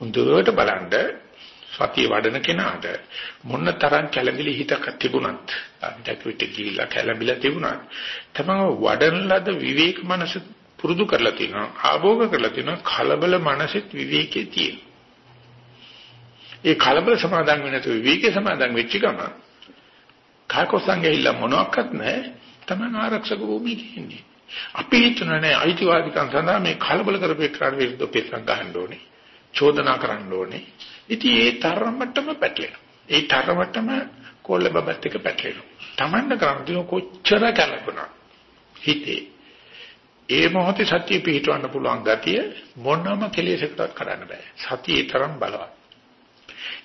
S1: හොඳට බලන්න සතිය වඩන කෙනාට මොන තරම් කැළඹිලි හිතක් තිබුණත් අපිට ගිහිල්ලා කැළඹිලා තිබුණත් තමම වඩන ලද විවේක මනස පුරුදු කරලා තිනවා ආභෝග කරලා තිනවා කලබල මනසෙත් විවේකේ තියෙනවා. ඒ කලබල සමාදන් වෙන තු විවේකේ සමාදන් වෙච්ච ගමන් කාකෝසංගෙilla මොනවත් නැහැ තමයි ආරක්ෂක භූමිය කියන්නේ. අපි හිතන්නේ නෑ අයිතිවාදිකම් සඳහා මේ කලබල කරපේක්ෂාට විරුද්ධව පෙත්තක් ගහන්න ඕනේ. චෝදනා කරන්න ඕනේ. ඉතින් ඒ තරමටම පැටලෙනවා. ඒ තරමටම කොල්ල බබත් එක පැටලෙනවා. Tamanne කරන්නේ කොච්චර කලබුණා. හිතේ ඒ මොහොතේ සතිය පිහිටවන්න පුළුවන් ගතිය මොනම කෙලෙසකටවත් කරන්න බෑ. සතියේ තරම් බලවත්.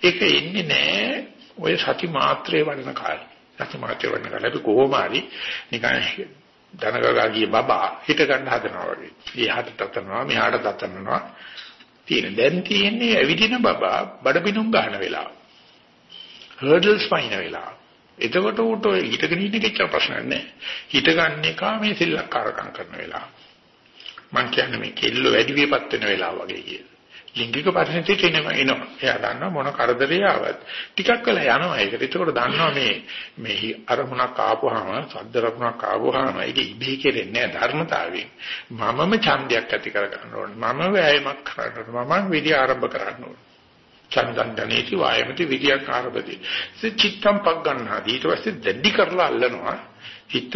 S1: ඒක එන්නේ නෑ ඔය සති මාත්‍රේ වඩන කාලේ. සති මාත්‍රේ වඩන කාලේ අපි කොහොම හරි නිකන් ධනගාගිය බබා හිට ගන්න හදනවා වගේ. ඊහාට තතනවා මෙහාට තතනවා. තියෙන දැන් තියෙන්නේ ඇවිදින බබා බඩපිනුම් ගන්න වෙලාව. හර්ඩල්ස් පයින් වෙලාව. එතකොට උට ඔය හිටගෙන ඉන්න කෙච්චර ප්‍රශ්නයක් නැහැ. හිට ගන්න එක මේ සිල්ලක්කාරකම් කරන වෙලාව. මං කියන්නේ මේ කෙල්ල වැඩි වියපත් වෙන වෙලාව වගේ කියලා. ලිංගික පරිණතියට එනවා එනවා. එයා දන්නවා මොන කරදරේ ආවත් ටිකක් වෙලා යනවා ඒකට. ඒකෝට දන්නවා මේ මේ අරමුණක් ආපුවාම සද්ද රකුණක් ආපුවාම ඒක ඉබේ කෙරෙන්නේ නැහැ ධර්මතාවයෙන්. මමම ඡන්දයක් ඇති කර ගන්න ඕනේ. මම වෑයමක් කරන්න ඕනේ. මම විදි ආරම්භ කරන්න ඕනේ. චන්දන් ධනේති වායමති විරියක් ආරබති. චිත්තම් පක් ගන්නවා. ඊට පස්සේ දැඩි කරලා අල්ලනවා. හිත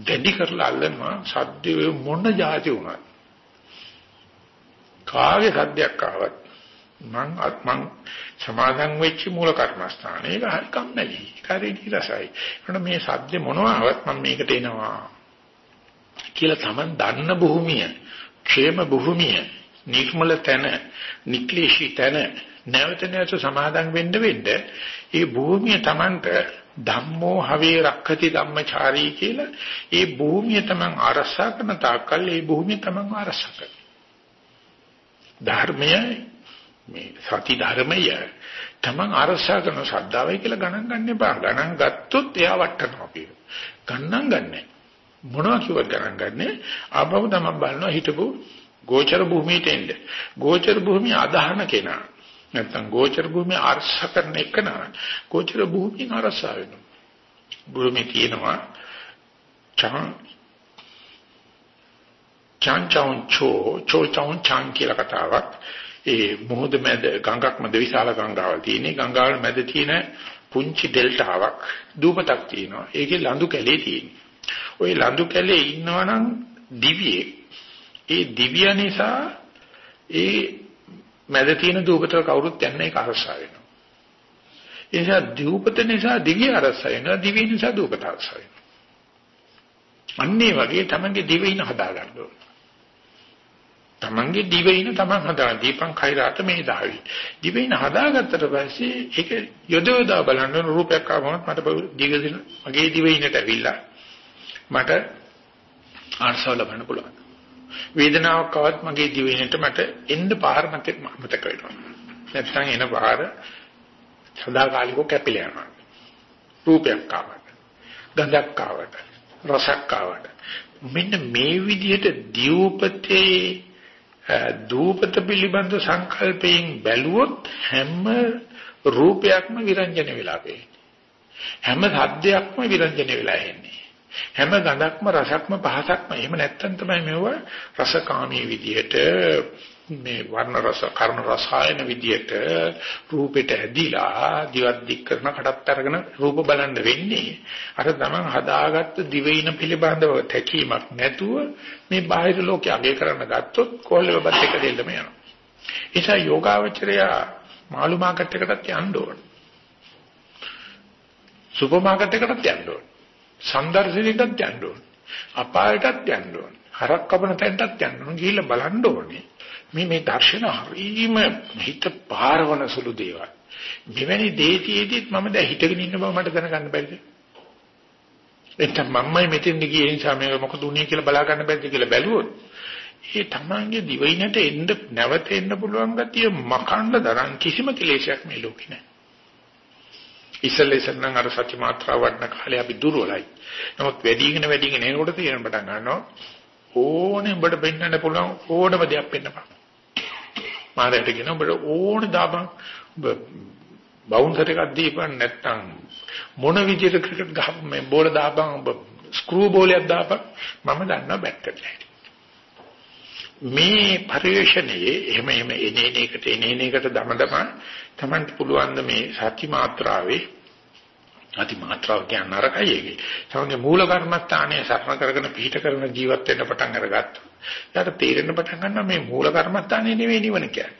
S1: දැඩි කරලා අල්ලනවා. සද්ද මොන જાති වුණත්. කාගේ සද්දයක් ආවත් මං මං සමාදන් වෙච්ච මූල කර්මස්ථානේ ඒක හරි කම්මැලි. කාරේටි රසයි. එතන මේ සද්ද මොනවා ආවත් මම මේකට එනවා. කියලා Taman දන්න භූමිය, ക്ഷേම භූමිය, නිර්මල තැන, නික්ලේශී තැන නැවත නැවත සමාදන් වෙන්න වෙන්න ඒ භූමිය Tamanට ධම්මෝ හවේ රක්ඛති ධම්මචාරී කියලා ඒ භූමිය Taman අරසා කරන තාක්කල් ඒ භූමිය Taman අරසා කරනවා ධර්මය මේ සති ධර්මය Taman අරසා කරන ශ්‍රද්ධාවයි කියලා ගණන් ගන්න එපා. ගණන් ගත්තොත් එයා වටනවා කියන ගණන් ගන්නෑ. මොනවා කිව්වත් ගණන් ගන්නෑ. ආපහු තමයි බලනවා හිටපු ගෝචර භූමියට එන්න. ගෝචර භූමිය අදහන කෙනා. නැත්තම් ගෝචර භූමිය අර්ශ කරන එක නා. ගෝචර භූමිය අරසා වෙනවා. භූමිය තියෙනවා චාන් චාන් චාන් චෝ චෝ චාන් චාන් කියලා කතාවක් ඒ මොහොත මැද ගඟක් මැද විශාල ගංගාවක් තියෙන්නේ ගංගාවල මැද තියෙන පුංචි ඩෙල්ටාවක් දූපතක් තියෙනවා ඒකේ ලඳු කැලේ තියෙන්නේ ওই ලඳු කැලේ ඉන්නවනම් දිවියේ ඒ දිව්‍ය නිසා ඒ මැද තියෙන දූපතට කවුරුත් යන්නේ ඒක අරසා වෙනවා. ඒ නිසා දූපත නිසා දිව්‍ය අරසා වෙනවා, දිව්‍ය නිසා දූපත අරසා වෙනවා. අන්නේ වගේ තමන්ගේ දිවින හදා ගන්න ඕනේ. තමන්ගේ දිවින තමන් හදා දීපං khairat මේ දාවි. දිවින හදාගත්තට පස්සේ ඒක යොදවදා බලන්න රූපයක් ආවම මට දිගදින මගේ දිවිනට ඇවිල්ලා මට ආර්සව ලබන්න පුළුවන්. වේදනාවක් ආවත් මගේ දිවෙන්නට මට එන්න පාර මතක මතක වෙනවා. නැත්නම් එන පාර සදාකාලිකව කැපිලා යනවා. රූපයක් ආවට, ගඳක් ආවට, රසක් ආවට. මෙන්න මේ විදිහට දීපතේ දූපත පිළිබඳ සංකල්පයෙන් බැලුවොත් හැම රූපයක්ම විරංජන වෙලා හැම සද්දයක්ම විරංජන වෙලා එන්නේ. හැම ගඳක්ම රසක්ම පහසක්ම එහෙම නැත්තම් තමයි මේව රසකාමී විදියට මේ වර්ණ රස කර්ම රසායන විදියට රූපෙට ඇදිලා දිවත් දික් කරන කඩත් අරගෙන රූප බලන්න වෙන්නේ අර තමන් හදාගත්ත දිවයින පිළිබඳව තැකීමක් නැතුව මේ බාහිර ලෝකයේ අගය කරන්න ගත්තොත් කොල්ලෙවත් එක දෙන්නම යනවා ඒසා යෝගාවචරය මාළු මාකට් එකටත් යන්න ඕන සුපර් මාකට් එකටත් යන්න ඕන සම්දර්ශනයටත් යන්න ඕනේ. අපායටත් යන්න ඕනේ. හරක් කපන තැනටත් යන්න ඕනේ. ගිහිල්ලා බලන්න ඕනේ. මේ මේ දර්ශන හරීම හිත පාරවන සුළු දේවල්. මෙවැනි දේතියෙදිත් මම දැන් හිතගෙන ඉන්න බව මට දැනගන්න බැරිද? එතන මම්මයි මෙතෙන් ගියේ නිසා මේ මොකද උනේ කියලා බලා ගන්න බැරිද කියලා බැලුවොත් ඒ තමන්ගේ දිවිනට එන්න නැවත එන්න පුළුවන් ගතිය මකන්න දරන් කිසිම කෙලෙසයක් මේ ලෝකේ නැහැ. ඉස්සෙල්ලා ඉස්සෙල්ලා අර සත්‍ය මාත්‍රාව වඩන කාලේ අපි දුර්වලයි. නමුත් වැඩිගෙන වැඩිගෙන එනකොට තේරෙන පටන් ගන්නවා ඕනේ උඹට පෙන්වන්න පුළුවන් ඕනම දෙයක් පෙන්නපන්. මාරයට කියන උඹට ඕන දාපන් උඹ බවුන්සර් එකක් දීපන් නැත්තම් මොන විදියට ක්‍රිකට් ගහ මේ බෝල දාපන් උඹ ස්ක්‍රූ බෝලයක් දාපන් මම දන්නවා බැට් කරලා. මේ පරිශ්‍රණයේ එහෙම එහෙම එනේන එකට එනේන එකට දමදම Tamanට පුළුවන් මේ සත්‍ය මාත්‍රාවේ අති මාත්‍රාව කියන නරකයි ඒකේ. සමහරවිට මූල කර්මස්ථානයේ සරණ කරගෙන පිහිට කරන ජීවත් වෙන්න පටන් අරගත්තා. යාට තේරෙන්න පටන් ගන්නවා මේ මූල කර්මස්ථානේ නෙවෙයි නිවන කියන්නේ.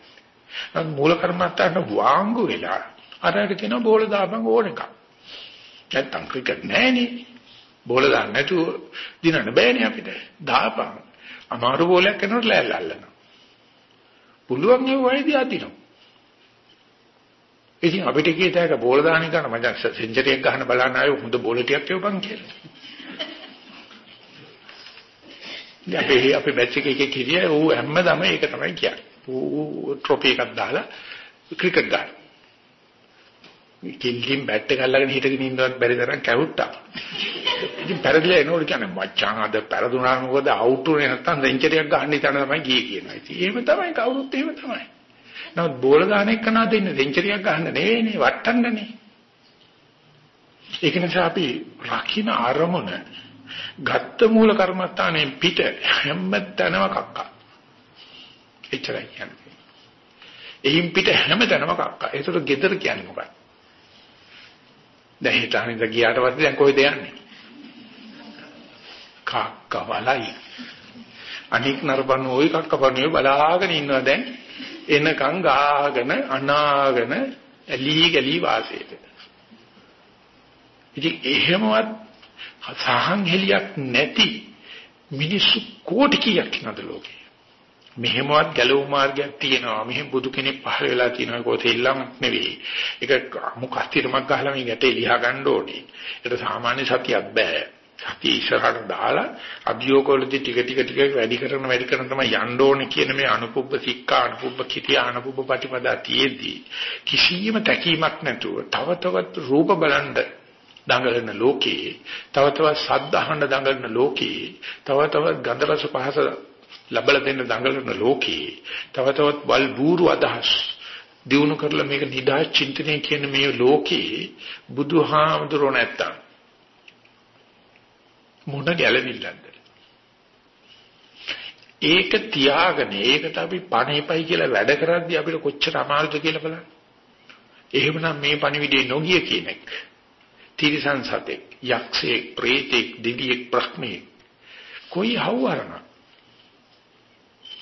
S1: නමුත් මූල කර්මස්ථාන වාංගු වෙලා අරකට කියන බෝල දාපන් ඕන එකක්. නැත්තම් ක්‍රිකට් නෑනේ. බෝල දාන්න නැතුව දිනන්න බෑනේ අපිට. දාපන්. අමාරු බෝලයක් කරනකොට ලෑල්ල අල්ලනවා. පුළුවන් ඒ වයිදී අදිනවා. ඉතින් අපිට කීයටක බෝල දාන එක නම් මචං සෙන්චරියක් ගහන්න බලන්න ආයේ හොඳ බෝල ටිකක් එවපන් කියලා. ඉතින් අපේ අපේ බැච් එකේ එකේ කිරිය ඌ හැමදාම ඒක තමයි කියන්නේ. ඌ ට්‍රොෆි එකක් දාලා ක්‍රිකට් ගන්න. කිල්ලින් බැට් එක අල්ලගෙන හිටගෙන ඉන්නවත් බැරි තරම් කැවුට්ටා. ඉතින් පෙරදිලා එනකොට කියන්නේ මචං අද පෙරදුනා මොකද අවුට් උනේ නැත්තම් සෙන්චරියක් ගන්න ඉතන තමයි ගියේ කියනවා. ඉතින් එහෙම තමයි කවුරුත් එහෙම තමයි. නමුත් බෝල ගන්න එක නා දෙන්නේ සෙන්චරියක් ගන්න නෙවෙයිනේ වටන්නනේ. ඒක නිසා අපි රකින්න අරමුණ ගත්ත මූල කර්මස්ථානයෙන් පිට හැමතැනම කක්කා. එච්චරයි කියන්නේ. එයින් පිට හැමතැනම කක්කා. ඒතර ගෙදර කියන්නේ මොකක්ද? දැන් හිතානින්ද ගියාට පස්සේ දැන් කොහෙද යන්නේ? කක්කවලයි. අනික් නරබන ওই කක්කපණුවේ බලාගෙන ඉන්නවා දැන් එනකන් ගාගෙන අනාගෙන ඇලි ගලි වාසයට. ඉතින් එහෙමවත් සහන් හෙලියක් නැති මිනිස්සු කෝටි කීයක් නේද ලෝකේ. මෙහෙමවත් ගැලවු මාර්ගයක් තියෙනවා. මෙහෙම බුදු කෙනෙක් පහළ වෙලා තියෙනවා කොහොතේ ඉල්ලමක් නෙවෙයි. ඒක මොකක්තිරමක් ගහලා මේ ගැටේ ලියා ගන්න ඕනේ. ඒක සාමාන්‍ය සතියක් බෑ. සතිය ඉස්සරහට දාලා අභියෝගවලදී ටික ටික ටික වැඩි කරන වැඩි කරන තමයි යන්න ඕනේ කියන මේ අනුපුබ්බ සික්කා අනුපුබ්බ කිතිය අනුපුබ්බ ප්‍රතිපදා තියේදී කිසියම් තැකීමක් නැතුව තව තවත් රූප බලන්න දඟලන ලෝකේ තව තවත් ශබ්ද අහන්න දඟලන ලෝකේ තව තවත් ගන්ධ රස පහස ලබලා දෙන්න දඟලන ලෝකේ තව තවත් වල් බూరు අදහස් දිනු කරලා මේක නිදා චින්තනය කියන මේ ලෝකේ බුදුහාමුදුරෝ නැත්තම් මොන ගැළවිල්ලක්ද ඒක තියාගෙන ඒකට අපි පණේපයි කියලා වැඩ කරද්දී අපිට කොච්චර අමාරුද කියලා බලන්න. එහෙමනම් මේ පණිවිඩේ නොගිය කෙනෙක් තිරිසන් සතෙක්, යක්ෂයෙක්, ප්‍රේතෙක්, දිවියෙක්, බ්‍රහ්මයෙක් කොයි හවුවරණ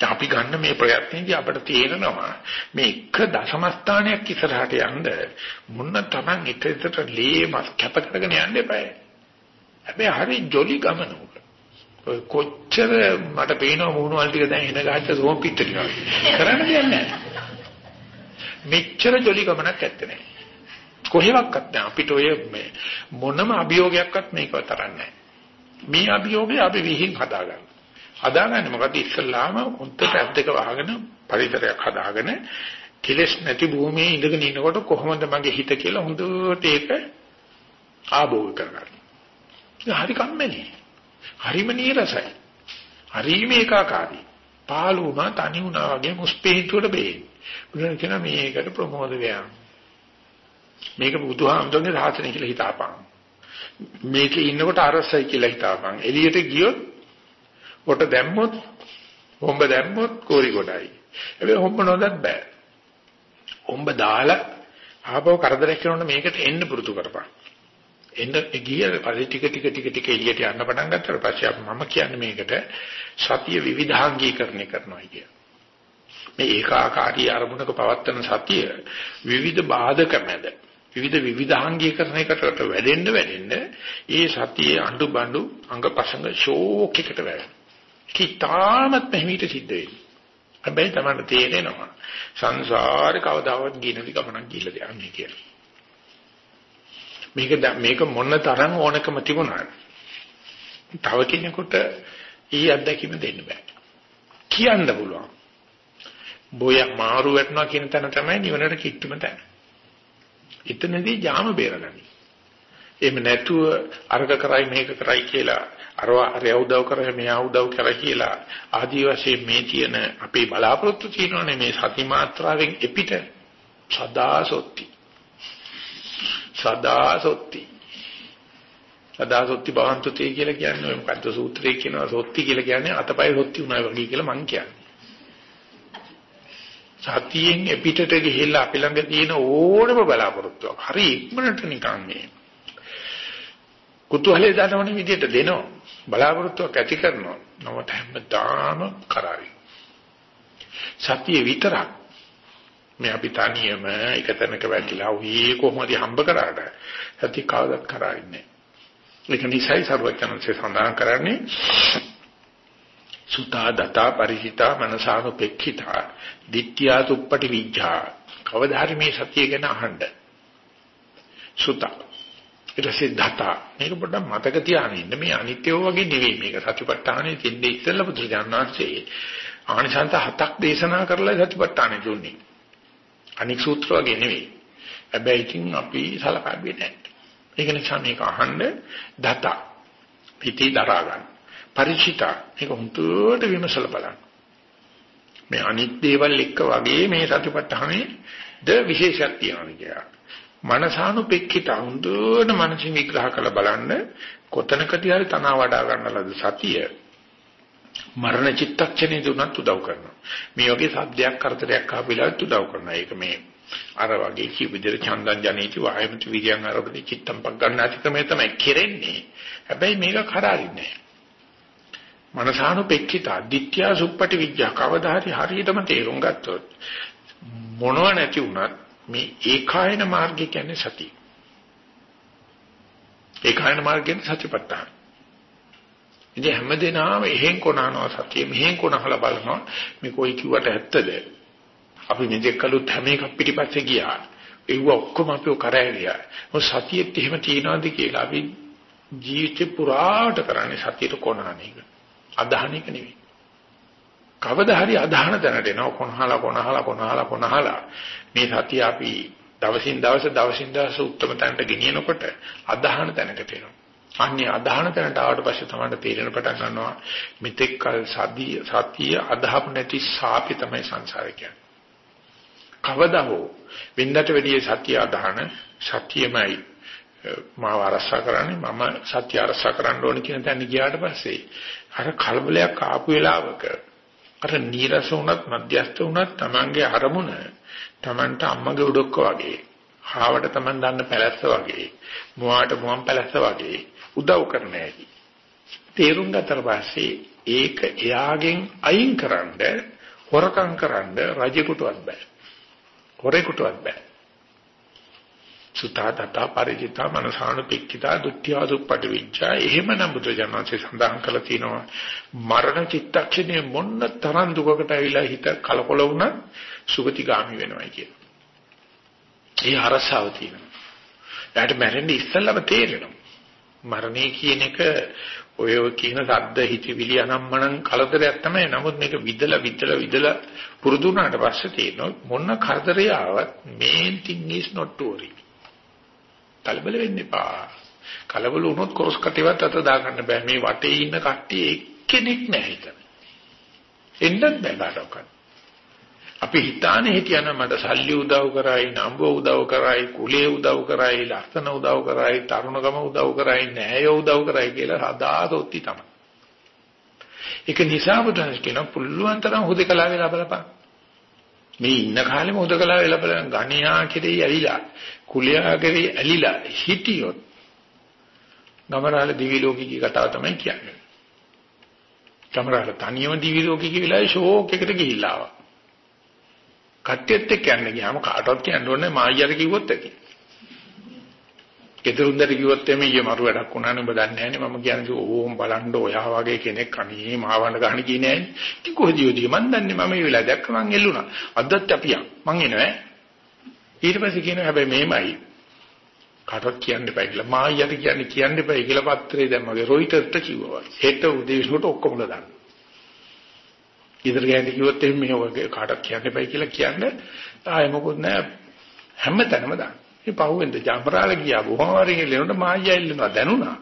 S1: අපි ගන්න මේ ප්‍රයත්නයේදී අපිට තේරෙනවා මේ එක දශම ස්ථානයක් ඉස්සරහට යන්න මුන්න Taman එක එකට ලේ මස් කැප කරගෙන යන්න එපා. හැබැයි හරි ජොලි ගමන උක. කොච්චර මට පේනවා මූණ වල ටික දැන් එන ගහච්ච සෝම් පිටට වගේ. කරන්න දෙයක් නැහැ. මෙච්චර ජොලි ගමනක් ඇත්තේ නැහැ. කොහෙවත් නැහැ. අපිට ඔය මේ මොනම අභියෝගයක්වත් මේකව තරන්නේ මේ අභියෝගය අපි විහිං හදාගන්න. හදාගන්නේ මොකද ඉස්සල්ලාම හොන්ට පැත් දෙක වහගෙන පරිසරයක් හදාගෙන කෙලස් නැති භූමියේ ඉඳගෙන ඉනකොට කොහොමද මගේ හිත කියලා හොඳට ඒක ආභෝග කරගන්න. හරි කම්මැලි. හරිම නීරසයි. හරිම ඒකාකාරී. පාළු වුණා තනි වුණා වගේ මුස්පීන්තුවට බේන්නේ. බුදුන් කියන මේකට ප්‍රමෝද වේයන්. මේක බුදුහාමුදුරනේ රහතනේ කියලා හිතාපන්. මේකේ ඉන්නකොට අරසයි කියලා හිතාපන්. එළියට ගියොත් කොට දැම්මොත් හොම්බ දැම්මොත් කෝරි කොටයි. හැබැයි හොම්බ නොදත් බෑ. හොම්බ දාලා ආපහු කරදරයක් කරනකොට මේකට එන්න පුරුදු කරපන්. එන්න ගිය පරිදි ටික ටික ටික ටික එළියට යන්න පටන් ගත්තට පස්සේ මම කියන්නේ මේකට සතිය විවිධාංගීකරණය කරනවා කිය. මේ ඒකාකාරී අරමුණක පවත්තන සතිය විවිධ බාධක මැද විවිධ විවිධාංගීකරණයකට වැඩෙන්න වැඩෙන්න ඒ සතියේ අඬු බඬු අංගපසංග ෂෝක් එකට වැඩෙනවා. කිතාමත් මෙහිමිට සිද්ධ වෙන්නේ. හැබැයි තමයි තේරෙනවා සංසාරේ කවදාවත් ගිනදි ගමනක් ගිහිල්ලා යන්නේ කියලා. මේක මේක මොන තරම් ඕනකම තිබුණාද? තව කෙනෙකුට ඊ අත්දැකීම දෙන්න බෑ. කියන්න පුළුවන්. බොය මාරු වෙටනවා කියන තැන තමයි නිවනට කිට්ටුම තැන. එතනදී ජාම බේරගනි. එහෙම නැතුව අර්ග කරයි මේක කරයි කියලා අරව අරය උදව් කරයි මෙයා උදව් කරයි කියලා ආදි වශයෙන් මේ තියෙන අපේ බලාපොරොත්තු තියෙනවානේ මේ සති මාත්‍රාවෙන් එපිට සදාසොත්ති සදාසොත්ති සදාසොත්ති භවන්තුතේ කියලා කියන්නේ මොකද්ද සූත්‍රයේ කියනවා සොත්ති කියලා කියන්නේ අතපය සොත්ති උනා වගේ කියලා මං කියන්නේ සතියෙන් එපිටට ගිහිල්ලා අපි ළඟ තියෙන ඕනම බලාපොරොත්තුවක් හරි ඉක්මනට නිකන් මේ කුතුහලයේ දානවන විදියට දෙනවා. බලාපොරොත්තුවක් ඇති කරනවා. නමුත් හැමදාම කරાવી. සතිය විතරක් මේ අපි තනියම එක තැනක වැටිලා උහි කොහොමද හම්බ කරාට සතිය කවදත් කරාන්නේ. ඒක නිසයි සර්වඥාන්සේ සඳහන් කරන්නේ. සුතා දතා පරිහිතා මනසානුපෙක්ඛිතා ditthiya tuppati vijja කවදා හරි මේ සතිය ගැන අහන්න. සුතා. ඊට පස්සේ දතා. මේක පොඩ්ඩක් මතක තියාගෙන ඉන්න. මේ අනිත්‍යව වගේ නෙවෙයි මේක. සතිපට්ඨානෙ තින්නේ ඉස්සෙල්ලා පුදුරජානනාංශයේ ආනිසංත හතක් දේශනා කරලා සතිපට්ඨානෙ දුන්නේ. අනික් සූත්‍ර වගේ නෙවෙයි. හැබැයි ඉතින් අපි සලකන්නේ නැහැ ඒක නිසා මේක අහන්න දතා පිටි දරා ගන්න. පරිචිතා මේක හුදුට විමසලා බලන්න. මේ අනිත් දේවල් එක්ක වගේ මේ සතිපට්ඨානේ ද විශේෂයක් තියෙනවා කියලා. මනසානුපෙක්ඛිත හුදුට මනසින් විග්‍රහ කරලා බලන්න කොතනකදී හරි තනවා වඩා ගන්න ලද සතිය මරණ චිත්තක්ෂණේ දුනත් උදව් කරනවා. මේ වගේ සද්දයක් කරදරයක් ආපිලාත් උදව් කරනවා. ඒක මේ අර වගේ කීප විදිහට චන්දන් ජනේති වායමති විරියන් ආරබති චිත්තම් පක් ගන්න අතික්‍රමය තමයි කෙරෙන්නේ. හැබැයි මේක කරාරින්නේ නැහැ. මනසානුපෙක්ඛිත අදිත්‍ය සුප්පටි විද්‍යා කවදා හරි හරියටම තේරුම් ගත්තොත් මොනව නැති වුණත් මේ ඒකායන මාර්ගය කියන්නේ සතිය. ඒකායන මාර්ගයෙන් සතිපට්ඨාන. ඉතින් හැමදේනම එහෙන් කොනනවා සතිය මෙහෙන් කොනහලා බලනවා මේ කොයි කිව්වට ඇත්තද? අපි මෙතෙක් කළුත් හැම එකක් පිටිපස්සේ ගියා. ඒව ඔක්කොම අපිව කරෑරියා. මොකද සතියෙත් එහෙම තියනවාද කියලා අපි ජීවිතේ පුරාට කරන්නේ සතියට කොනහන එක. අදහන එක නෙවෙයි. කවදා හරි අදහන දැනට එනවා කොනහලා කොනහලා කොනහලා කොනහලා මේ සතිය අපි දවසින් දවස දවසින් දවස උත්තම තැනට ගෙනියනකොට අදහන තැනකට එනවා. අන්නේ අදහන තැනට ආවට පස්සේ තමයි තේරෙන පටන් ගන්නවා මෙතෙක් කල සතිය සතිය අදහපු නැති සාපි තමයි සංසාරේ කියන්නේ. කවදා හෝ වෙන්නට වැඩිය සතිය අදහන සතියමයි මාව අරසා කරන්නේ මම සත්‍ය අරසා කරන්න ඕන කියන තැන ගියාට පස්සේ අර කලබලයක් ආපු වෙලාවක අර නීරස වුණත් මධ්‍යස්ථ වුණත් Tamange අරමුණ Tamanට අම්මගේ උඩක්ක වගේ හාවට Taman දන්න පැලැස්ස වගේ මුවාට මුවන් පැලැස්ස වගේ උදව් කරන හැටි තේරුම් ගත්තට පස්සේ ඒක එයාගෙන් අයින් කරන්න හොරකම් කරන්න රජෙකුටවත් බෑ හොරෙකුටවත් බෑ සුතා දතා පරිචිතා මනසානුපෙක්ඛිතා දුක්ඛාදුප්පටි විච්ඡා එහෙමනම් බුදුජානකසේ සඳහන් කළා තියෙනවා මරණ චිත්තක්ෂණය මොන්න තරම් දුකකට ඇවිල්ලා හිත කලකොල වුණා සුගතිගාමි වෙනවයි කියන. ඒ අරසාව තියෙනවා. ඊට මැරෙන්න ඉස්සෙල්ලම තේරෙනවා. මරණය කියන එක ඔය කියන සද්ද හිතවිලි අනම්මනම් කලදරයක් තමයි. නමුත් මේක විදලා විදලා විදලා පුරුදු වුණාට පස්සේ තේරෙනවා මොන කරදරය ආවත් main thing is not to worry. කලබල වෙන්න එපා. කලබල වුණොත් කොරස් කටේවත් අත දාගන්න බෑ. මේ වටේ ඉන්න කට්ටිය එක්කෙනෙක් නැහැ හිතන. එන්නත් බෑ කාටවත්. අපි හිතානේ හිටියනම් මට සල්ලි උදව් කරයි, නම්බ උදව් කරයි, කුලේ උදව් කරයි, ලස්සන උදව් කරයි, තරුණකම උදව් කරයි, නෑය උදව් කරයි කියලා සදාතොත්ති තමයි. ඒක නිසා බුදුන් කියන පුළුවන් තරම් හුදකලා වෙලා බලපන්. මේ ඉන්න කාලෙම හුදකලා වෙලා බලන ගණ්‍යා කෙරෙහි ඇවිලා කුලයා කෙරෙහි ඇලිලා හිටියොත් ගමරාල දිවි ලෝකිකී කතාව තමයි කියන්නේ. ගමරාල තනියම දිවි ලෝකිකී වෙලා ෂෝක් එකට ගිහිල්ලා ආවා. කට්ටියත් එක්ක යන්න ගියාම කාටවත් කියන්න ඕනේ මායියට කිව්වොත් ඇති. ගෙදරුන්දර කිව්වොත් එමේ ඊයේ මරු වැඩක් වුණානේ ඔබ දන්නේ නැහැනේ මම කියන්නේ ඕම් බලන්න ඔයා වගේ කෙනෙක් අනේ මාවන්න ගන්න කියන්නේ නැහැ. ඉතින් කොහෙද යෝදී මන් දන්නේ මම මේ වෙලාව දැක්ක මං එල්ලුණා. අදත් අපියන් මං එනවා ඊට පස්සේ කියනවා හැබැයි මේමයි කාටවත් කියන්න එපා කියලා මායියට කියන්නේ කියන්න එපා කියලා පත්‍රේ දැම්මගේ රොයිටර්ට කිව්වා. හෙට උදේ විශ්වට ඔක්කොම දාන්න. ඉදිරිය ගෑනි කිව්වොත් එහෙම මේ වගේ කාටවත් කියන්න එපා කියලා කියන්නේ ආයෙ මොකුත් නැහැ හැමතැනම දාන්න. මේ පහුවෙන්ද ජම්පරාල ගියා බොහොම වරින් එල්ලෙනකොට මායියා එල්ලෙනවා දැනුණා.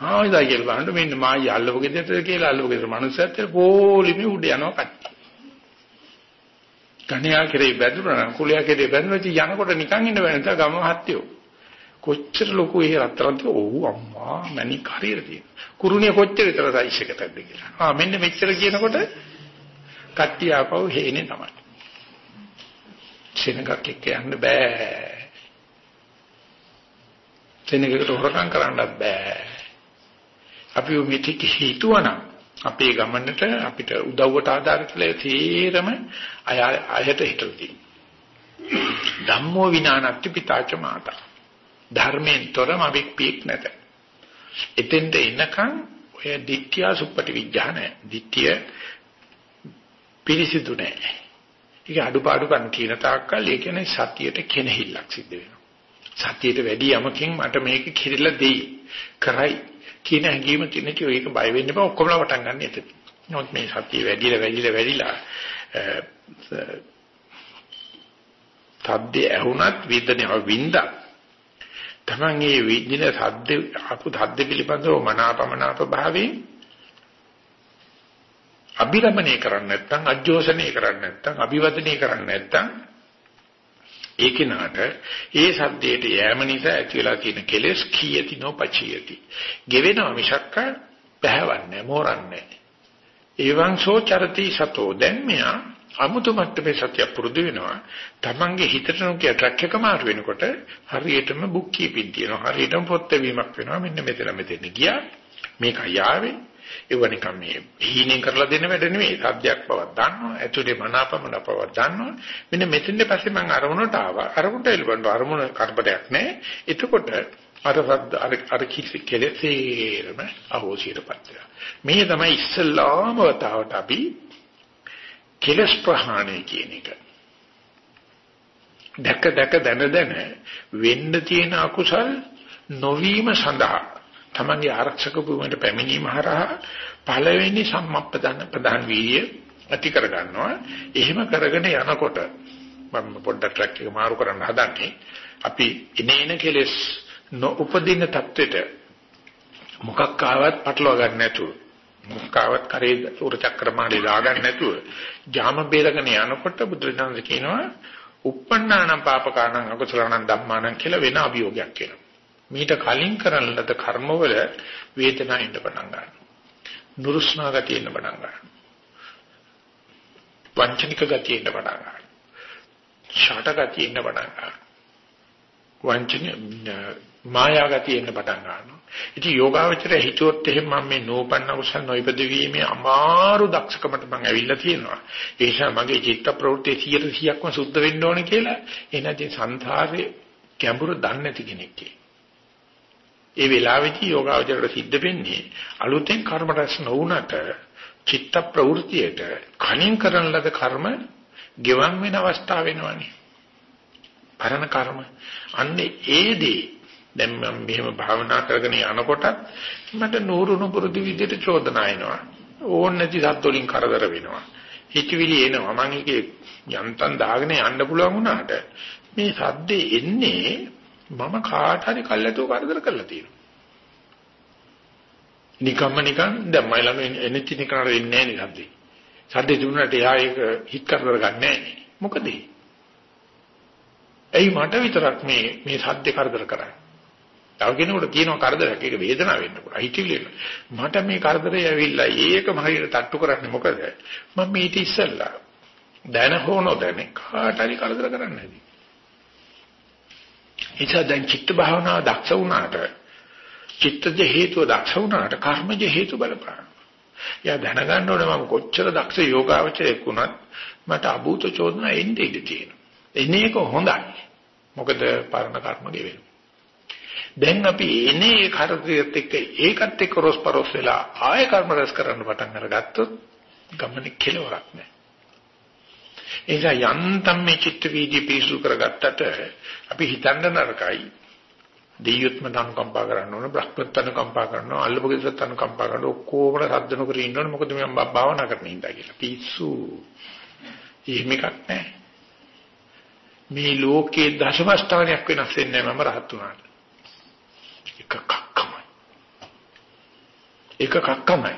S1: ආ ඉදා කියලා බලන්න මෙන්න මායියා අල්ලපු ගෙදරට කියලා අල්ලපු ගෙදර මනුස්සයත් පොලිමේ උඩ යනවා කට්ටිය. ගණ්‍යා කෙරේ බැඳුනා කුලයා කෙරේ බැඳුනා යනකොට නිකන් ඉන්න බෑ නේද ගම හත්තියෝ. කොච්චර ලොකු ඒ රත්තරන්ද ඔව් අම්මා මැණික් හරියට තියෙන. කුරුණිය කොච්චර විතර සයිස් එකටද කියලා. ආ මෙන්න මෙච්චර කියනකොට කට්ටිය ආපහු හේනේ තමයි. සෙනගක් එක්ක යන්න බෑ. සෙනගකට හොරකම් කරන්නත් බෑ. අපි මෙතික හිතුවනම් අපේ ගමනට අපිට උදව්වට ආධාර කළේ තීරම අයයට හිතලා තියෙනවා. ධම්මෝ විනානත්ති පිතාච මාතා. ධර්මයෙන් තොරම අපි පීක් නැත. එතෙන්ට එනකන් ඔය ditthya suppati විඥාන ditthya පිරිසිදු නැහැ. ඒක අඩුපාඩු කන් කියන තාක්කල් ඒ කියන්නේ සතියට කෙනහිල්ලක් සිද්ධ වෙනවා. සතියට වැඩි යමකින් මට මේක කිරිලා දෙයි. කරයි කියන හැඟීම කෙනෙක් ඒක බය වෙන්න බෑ ඔක්කොමලා වටන් ගන්න එතන. නමුත් මේ සතිය වැඩිලා වැඩිලා වැඩිලා තද්දේ ඇහුණත් වේදනාව වින්දා තමන් මේ විඳින සද්ද අපු සද්ද පිළිබඳව මනාපමනාප භාවයෙන් අභිරමණය කරන්නේ නැත්නම් අජෝසනය කරන්නේ නැත්නම් අභිවදනය කරන්නේ නැත්නම් ඒ කෙනාට ඒ සද්දයට යෑම නිසා ඇති වෙලා තියෙන කෙලෙස් කීයති නොපචියති. ගෙවෙනවා මිසක්ක පැහැවන්නේ මෝරන්නේ. එවං සෝ චරති සතෝ දැන් මෙයා අමුතු මට්ටමේ සත්‍ය පුරුදු වෙනවා. Tamange හිතට නොකිය ට්‍රැක් එක මාරු වෙනකොට හරියටම බුක් කීපින් තියෙනවා. හරියටම පොත් වීමක් වෙනවා. මෙන්න මෙතන මෙතන ගියා. මේක යාවේ ඒව නිකන් මේ හීනෙන් කරලා දෙන්න වැඩ නෙමෙයි. සද්දයක් බවක් දන්නවා. ඇතුලේ මනාපමන බවක් දන්නවා. මෙන්න මෙතෙන්ද පස්සේ මම අරමුණට ආවා. අරමුණට එල්බන්න අරමුණ කරපටයක් නැහැ. එතකොට අර සද්ද අර අර කෙලෙසේරම අහෝසිරපත් මේ තමයි ඉස්සල්ලාම වතාවට අපි කෙලස් ප්‍රහාණය කියන එක. දැක දැක දන දන වෙන්න තියෙන අකුසල් නොවීම සඳහා තමන්ගේ ආරක්ෂක භූමියට පැමිණීම හරහා පළවෙනි සම්මප්පදන ප්‍රධාන වීර්ය ඇති කර ගන්නවා. එහෙම කරගෙන යනකොට මම පොඩ්ඩක් ට්‍රැක් එක මාරු කරන්න හදන්නේ අපි ඉනේන කෙලස් නොඋපදින தത്വෙට මොකක් ආවත් පටලවා ගන්න නැතුව මොකක්වත් කරේ උර චක්‍රමාලේ දාගන්න නැතුව ජාම බේරගෙන යනකොට බුදුරජාණන් කියනවා uppannānaṁ pāpakānaṁ akusalānaṁ dhammānaṁ කියලා වෙන අභියෝගයක් වෙනවා. මීට කලින් කරන ලද කර්මවල වේදනාව එන්න පටන් ගන්නවා. නුරුස්නා ගතිය එන්න පටන් ගන්නවා. වංචනික ගතිය එන්න පටන් ගන්නවා. ෂාට ගතිය එන්න පටන් ගන්නවා. වංචන මායා ගතිය එන්න පටන් ගන්නවා. ඉතින් යෝගාවචරය හිතුවොත් එහෙම මම මේ නෝපන්න කුසල් නොයිපද වීමේ අමාරු දක්ෂකමට මම ඇවිල්ලා තියෙනවා. ඒ නිසා මගේ චිත්ත ප්‍රවෘත්ති 100%ක්ම සුද්ධ වෙන්න ඕනේ කියලා එනදී සංසාරේ ගැඹුරු දන්නේ නැති කෙනෙක් කියලා. ඒ වෙලාවේදී යෝගාවචරයට සිද්ධ වෙන්නේ අලුතෙන් කර්ම රැස් නොවුනට චිත්ත ප්‍රවෘතියට කණින් කරන ලද කර්ම ගෙවන් වෙන අවස්ථාව වෙනවනේ. පරණ කර්ම. අන්නේ ඒදී දැන් මම මෙහෙම භාවනා කරගෙන යනකොට මට නూరు නුපුරුදු විදිහට චෝදනා එනවා. ඕන නැති සද්ද වලින් කරදර වෙනවා. හිතවිලි එනවා. මම ඒකේ යන්තම් දාගෙන යන්න පුළුවන් වුණාට මේ සද්දේ එන්නේ මම කාට හරි කල්ැතුව කරදර කරලා තියෙනවා. නිකම්ම නිකන් දැන් මයි ළඟ එනෙච්ච නිකනට එන්නේ නැහැ නේ සද්දේ. සද්දේ දුන්නට එයා ඒක හිත කරදර ගන්න නැහැ මොකද ඇයි මට විතරක් මේ මේ සද්දේ කරදර කරන්නේ? තව කෙනෙකුට කියනවා කරදරයක් ඒක වේදනාව වෙන්න පුළුවන්. හිතවිලි වෙන්න. මට මේ කරදරේ ඇවිල්ලා ඒකම හරියට තට්ටු කරන්නේ මොකද? මම මේ ඊට ඉස්සෙල්ලා දැන හෝ නොදැන කාට හරි කරදර කරන්නේ නැති. එචා දැන් චිත්ත භාවනාව දක්ෂ වුණාට චිත්තජ හේතුව දක්ෂ වුණාට කර්මජ හේතු බලපාන. යා දැනගන්න ඕනේ මම කොච්චර දක්ෂ යෝගාවචරයක් වුණත් මට අභූත චෝදනා එන්නේ ඉඳී තියෙනවා. එන්නේ ඒක හොඳයි. මොකද පරණ කර්ම ගෙවෙනවා. දැන් අපි එනේ කරදරයත් එක්ක ඒකත් එක්ක රොස්පරොස් වෙලා ආය කර්ම රැස් කරන්න පටන් අරගත්තොත් ගමනේ කෙලවරක් නැහැ. එනිසා යන්තම් මේ චිත්ත වීදි පිසු කරගත්තට අපි හිතන්න නරකයි. දෙයියොත්ම අනුකම්පා කරන්න ඕන, බ්‍රහ්මත් අනුකම්පා කරනවා, අල්ලපගෙසත් අනුකම්පා කරනවා, ඔක්කොම සද්ද නොකර ඉන්න ඕනේ. මොකද මම භාවනා කරන්න ඉඳලා කියලා. පිස්සු. එහෙම එකක් නැහැ. මේ ලෝකේ දශම ස්ථානයක් වෙනස් වෙන්නේ නැහැ මම රහත් වුණාට. එක කක්කමයි.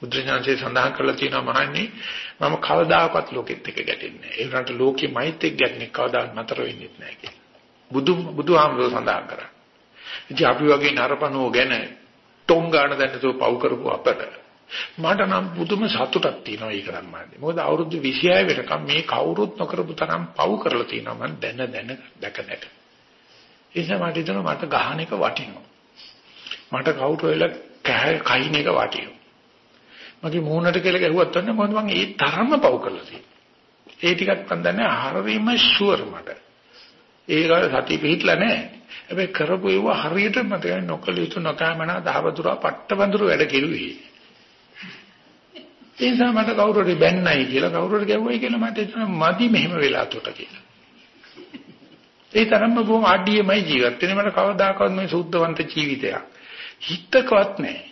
S1: එක කක්කමයි. බුද්ධඥානසේ සඳහන් කරලා තියෙනවා මහන්නේ මම කවදාකවත් ලෝකෙත් එක්ක ගැටෙන්නේ නැහැ. ඒ වුණාට ලෝකෙමයිත් එක්ක ගැටෙන්නේ කවදා නතර වෙන්නේ නැහැ කියලා. බුදු බුදුහාමුදුරුවෝ සඳහන් කරා. ඉතින් අපි වගේ නරපණෝ ගැන ටොං ගන්න දැන්නතෝ පව් කරපු අපට මට නම් පුදුම සතුටක් තියෙනවා ඒක නම් මාන්නේ. මොකද අවුරුදු 26 වෙනකම් මේ කවුරුත් නොකරපු තරම් පව් කරලා තියෙනවා මම දැන දැන දැක දැක. ඒ නිසා මට හිතෙනවා මට ගහන එක වටිනවා. මට කවුරු වෙලා කයින් එක වටිනවා. මගේ මූණට කියලා ගැහුවත් වන්නේ මොකද මම ඒ තරම්ම පව් කරලා තියෙන්නේ. ඒ ටිකක් මන් දන්නේ හරියම ෂුවර් මට. ඒක සතිය පිහිట్లా නැහැ. හැබැයි කරපු ඒව හරියට මතකයි නොකල යුතු නොකෑමනා දහවතුරා පට්ටබඳුරු වැඩ කෙරුවේ. ඒ නිසා මට කවුරු හරි බැන්නයි කියලා කවුරු හරි ගැව්වයි කියලා මට හිතෙනවා මදි මෙහෙම වෙලා තොට කියලා. ඒ තරම්ම බොහොම ආඩියමයි ජීවත් වෙන්නේ මට කවදාකවත් මේ සුද්ධවන්ත ජීවිතයක්. හිතකවත් නැහැ.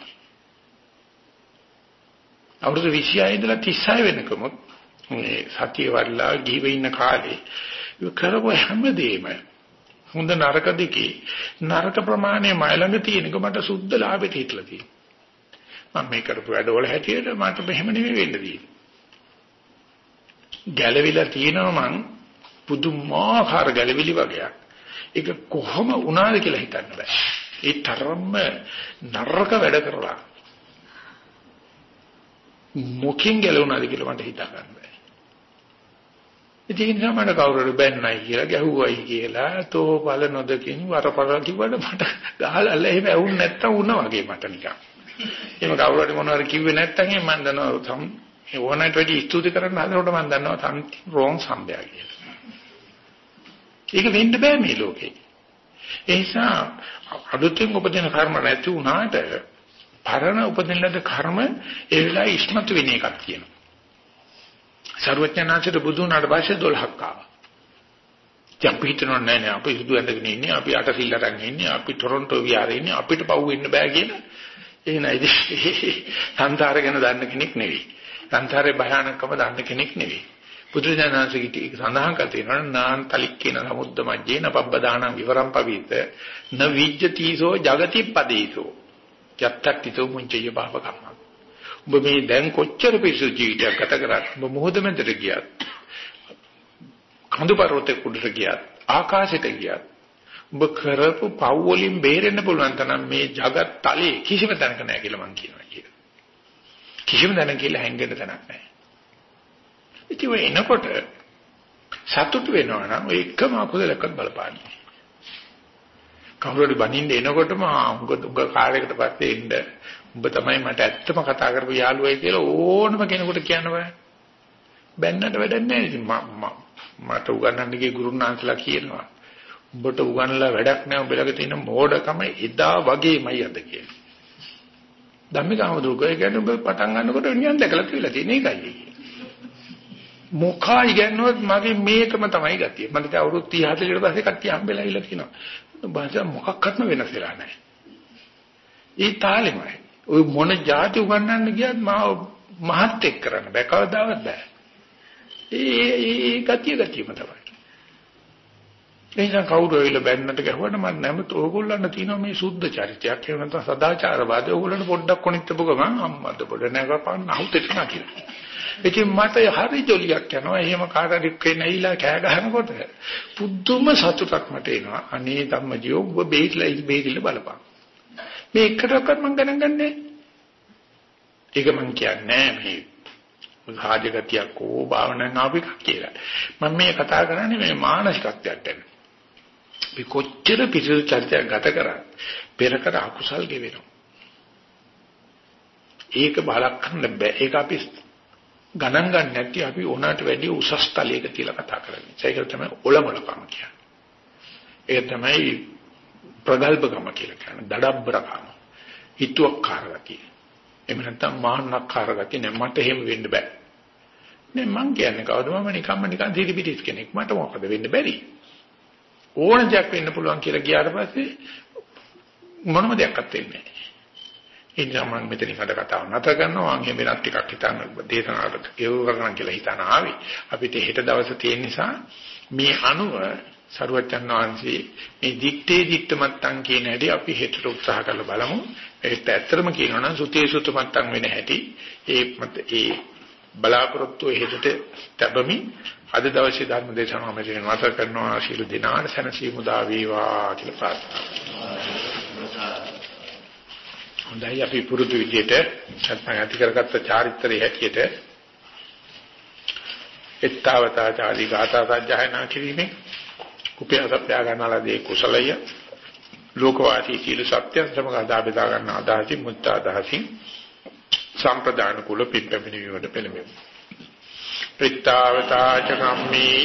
S1: අවුරුදු 26 ඉඳලා 36 වෙනකම මේ සතිය වඩලා ජීවෙ ඉන්න කාලේ කරපු හැමදේම හොඳ නරක දෙකේ නරක ප්‍රමාණය මයි ළඟ තියෙනක මට සුද්ධ ලාභෙට හිටලා තියෙනවා. මම මේ කරපු වැඩවල හැටියට මට මෙහෙම නෙමෙයි වෙන්න තියෙන්නේ. ගැළවිලා තියෙනවා මං පුදුමාකාර ගැළවිලි වගේක්. ඒක කොහොම වුණාද කියලා හිතන්න බෑ. ඒ තරම්ම නරක වැඩ කරලා මොකෙන් ගැලවුණාද කියලා මට හිතා ගන්න බෑ. ඉතින් නිසා මට කවුරුහරි බැන්නයි කියලා ගැහුවයි කියලා තෝ බල නොදකින් වරපර කිව්වට මට ගහලා එහෙම ඇවුන් නැත්තම් වුණා වගේ මට නිකන්. එහෙම කවුරු හරි මොනවාරි කිව්වේ නැත්නම් එහෙනම් මම දන්නවා සම් ඒ ඕනයිට වැඩි ස්තුති කරන්න හදනකොට මම දන්නවා something wrong somewhere කියලා. ඒක වෙන්න බෑ මේ ලෝකේ. ඒ නිසා අලුතෙන් උපදින කර්ම නැති වුණාට පරණ උපදින ලද කර්ම ඒ වෙලාවේ ඉස්මතු වෙන එකක් කියනවා. සරුවඥාන්සේට බුදු වුණාට පස්සේ 12ක් ආවා. දැන් අපි හිතනවා නෑ නෑ අපි සුදු ඇඳගෙන ඉන්නේ අපි අට සිල් අරන් ඉන්නේ අපි ටොරොන්ටෝ විහාරේ ඉන්නේ අපිට පව් වෙන්න බෑ කියලා ඒ නයිද *laughs* සංසාරය ගැන දන්න කෙනෙක් නෙවෙයි. සංසාරේ භයානකම දන්න කෙනෙක් නෙවෙයි. බුදුරජාණන්සේගේ සඳහන් කර තියෙනවා නාන් තලික්කේන සමුද්ද මජ්ජේන පබ්බදානං විවරම් පවිත න විජ්ජතිසෝ జగති පදේසෝ යත්තක්තිතෝ මුංචය භව කම්ම. ඔබ මේ දැන් කොච්චර පිසු ජීවිතයක් ගත කරත් ඔබ මොහොත මැදට ගියත් කඳු පර්වතේ කුඩට ගියත් ආකාශයට ගියත් ඔබ කරපු පව් වලින් බේරෙන්න පුළුවන් තරම් මේ జగත් තලයේ කිසිම තැනක නැහැ කියලා මම කියනවා කියලා. කිසිම තැනක කියලා හැංගෙන්න තැනක් නැහැ. ඉතින් ඔය එනකොට සතුටු වෙනවා නම් ඔය එකම අකුසලයක්වත් බලපාන්නේ. කවුරුහරි බනින්න එනකොටම උඹ උඹ කාර්යයකට පස්සේ ඉන්න උඹ තමයි මට ඇත්තම කතා කරපු යාළුවයි කියලා ඕනම කෙනෙකුට කියන්න බෑ. බැන්නට වැඩක් නැහැ. මට උගන්වන්න ගිය ගුරුනාන්සලා කියනවා. උඹට උගන්ලා වැඩක් නැහැ උඹලගේ තියෙන මෝඩකම එදා වගේමයි අද කියන්නේ. ධම්මිකාමදුක කියන්නේ උඹ පටන් ගන්නකොට නියන් දැකලා කියලා තියෙන එකයි. මොකා ඉගෙනුවත් මගේ මේකම තමයි ගතිය. මම දැන් අවුරුදු 30 40 පස්සේ කට්ටිය හම්බෙලා ඉල කියනවා. බාස මොකක්වත්ම වෙනස් වෙලා නැහැ. ඒ තාලෙමයි. ඔය මොන જાති උගන්වන්න ගියත් මා මහත් එක් කරන්න බෑ කවදාවත් බෑ. ඒ ඒ ගතිය ගතියම තමයි. එහෙනම් කවුරු ඇවිල්ලා බැන්නට ගැහුවට මම නැමත ඕගොල්ලන්ට තියෙනවා මේ සුද්ධ චරිතයක් එහෙම නැත්නම් සදාචාරවාදී ඕගොල්ලන්ට පොඩ්ඩක් කොනිට්ටපු ගමන් අම්මද පොඩ නැගපන් අහුතෙට නැකිලා. ඉතින් මට හරි ජොලියක් යනවා. එහෙම කාටරි කෙනෙයිලා කෑ ගහනකොට පුදුම සතුටක් මට එනවා. අනේ ධම්මජීව ඔබ බේරිලා ඉති බේරිලා බලපන්. මේ එකටවත් මම ගණන් ගන්නෑ. ඒක මම කියන්නේ මේ සාජගතියක් ඕ භාවනාවක් ආපික කියලා. මම මේ කතා කරන්නේ මේ මානසිකත්වයක් ගැන. අපි කොච්චර පිරිසිදු චර්යාවක් ගත කරත් පෙර කර අකුසල් ගෙවෙනවා. ඒක බලක් කරන්න බෑ. ඒක අපි ගණන් ගන්න නැති අපි ඕනට වැඩි උසස් තලයක තියලා කතා කරන්නේ. ඒක තමයි ඔලමුලකම කියන්නේ. ඒක තමයි ප්‍රගල්භකම කියලා කියන්නේ. දඩබ්බරකම. හිතුවක්කාර ගතිය. එහෙම නැත්නම් මාන්නක්කාර ගතිය නෑ මට එහෙම වෙන්න බෑ. නේ මං කියන්නේ කවුද මම නිකම්ම නිකන් දිලිපිටිස් කෙනෙක් මට මොකද වෙන්න බැරි. ඕන දෙයක් වෙන්න පුළුවන් කියලා ගියාට පස්සේ මොනම දෙයක්වත් වෙන්නේ නැහැ. ඒ නිසා මම මෙතනින් අද කතාව නැතර කරනවා. මම වෙනත් ටිකක් හිතන්න දේශනාවට ගෙවු කරගන්න කියලා හිතන ආවි. අපිට හෙට දවසේ තියෙන නිසා මේ අනුව සරුවච්චන් වහන්සේ මේ දිත්තේ දිත්තමත්තන් කියන හැටි අපි හෙටට උත්සාහ කරලා බලමු. ඒත් ඇත්තටම කියනවා නම් සුතේ සුතමත්තන් වෙන හැටි. ඒ ඒ බලාපොරොත්තු හෙටට තැබමි. අද දවසේ ධර්ම දේශනාව මෙතන නැවත කරනවා. ශීල දිනාන සනසීමු දා වේවා කියලා ප්‍රාර්ථනා හොඳයි අපි පුරුදු විදියට සත්‍යය ඇති කරගත්ත චාරිත්‍රයේ හැටියට එත්තවතා චාරි ගාථා සජ්ජායනා කිරීමේ කුපියසප්පයා ගන්නාලාදී කුසලය ලෝකවාසී සීල සත්‍යයන් සමග අදා බෙදා ගන්න අදහසි මුත්ත අදහසි සම්ප්‍රදාන කුල පිටපැමිණීමට පෙළඹෙමු. පිටාවතාච කම්මේ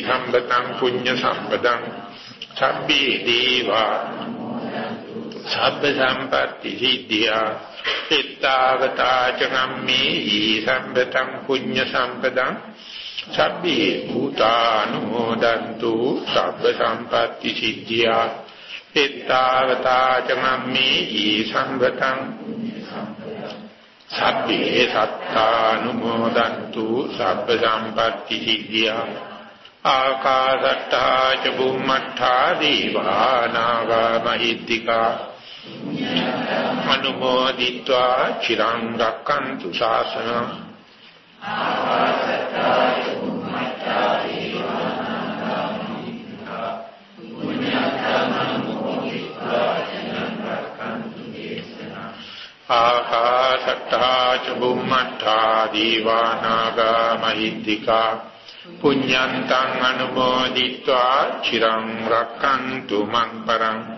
S1: සම්බතං පුඤ්ඤ සම්පදං සබ්බේ දීවා සබ්බ සම්පatti සිද්ධියා. පිටාවතාච කම්මේ සම්බතං පුඤ්ඤ සම්පදං. සබ්බේ භූතානුමෝදන්තු සබ්බ සම්පatti සිද්ධියා. පිටාවතාච කම්මේ සම්බතං. සබ්බේ සත්තානුමෝදන්තු සබ්බ සම්පatti සිද්ධියා. ආකාශට්ටා ච බුම්මට්ටා දීවා නාග මහිත්‍තිකා අනුමෝදිත්වා චිරං රක්칸තු ශාසනං ආවත්තය උම්මත්තාදී ආකාශට්ටා ච බුම්මට්ටා දීවානාගා මහිද්దికා පුඤ්ඤන්තං අනුමෝදිත්වා චිරං රක්칸තු මං පරං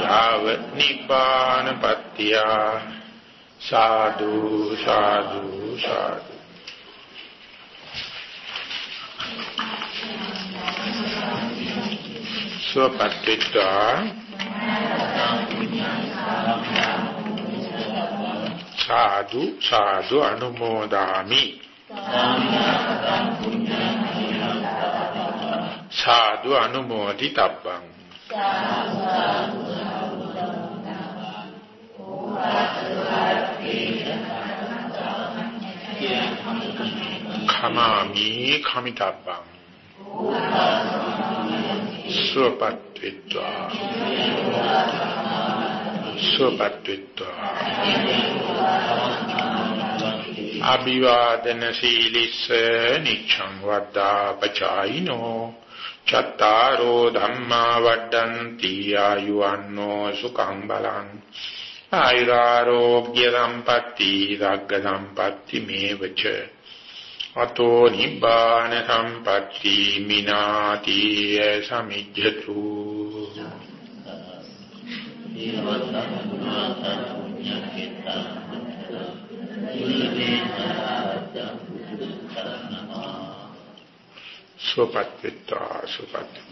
S1: යාව නිපානපත්ත්‍ය සාදු සාදු සාදු. සුවපත්ත්‍වා සාදු සාදු අනුමෝදාමි. සාදු අනුමෝදි තබ්බං khamaami khamitabam සුවපත්ත්වා සුවපත්ත්වා අභිවාදන සීලිස්ස නිච්ඡං වද්දා පචායිනෝ චත්තාරෝ ධම්මා වඩ්ඩಂತಿ ආයුවන්නෝ සුඛං බලං. ආයුරාෝග්‍ය සම්පatti රග්ග සම්පatti මේවච. අතෝ නිබ්බාන සම්පatti මිනාති සමිජ්ජතු. සුවපත් විත්තා සුවපත්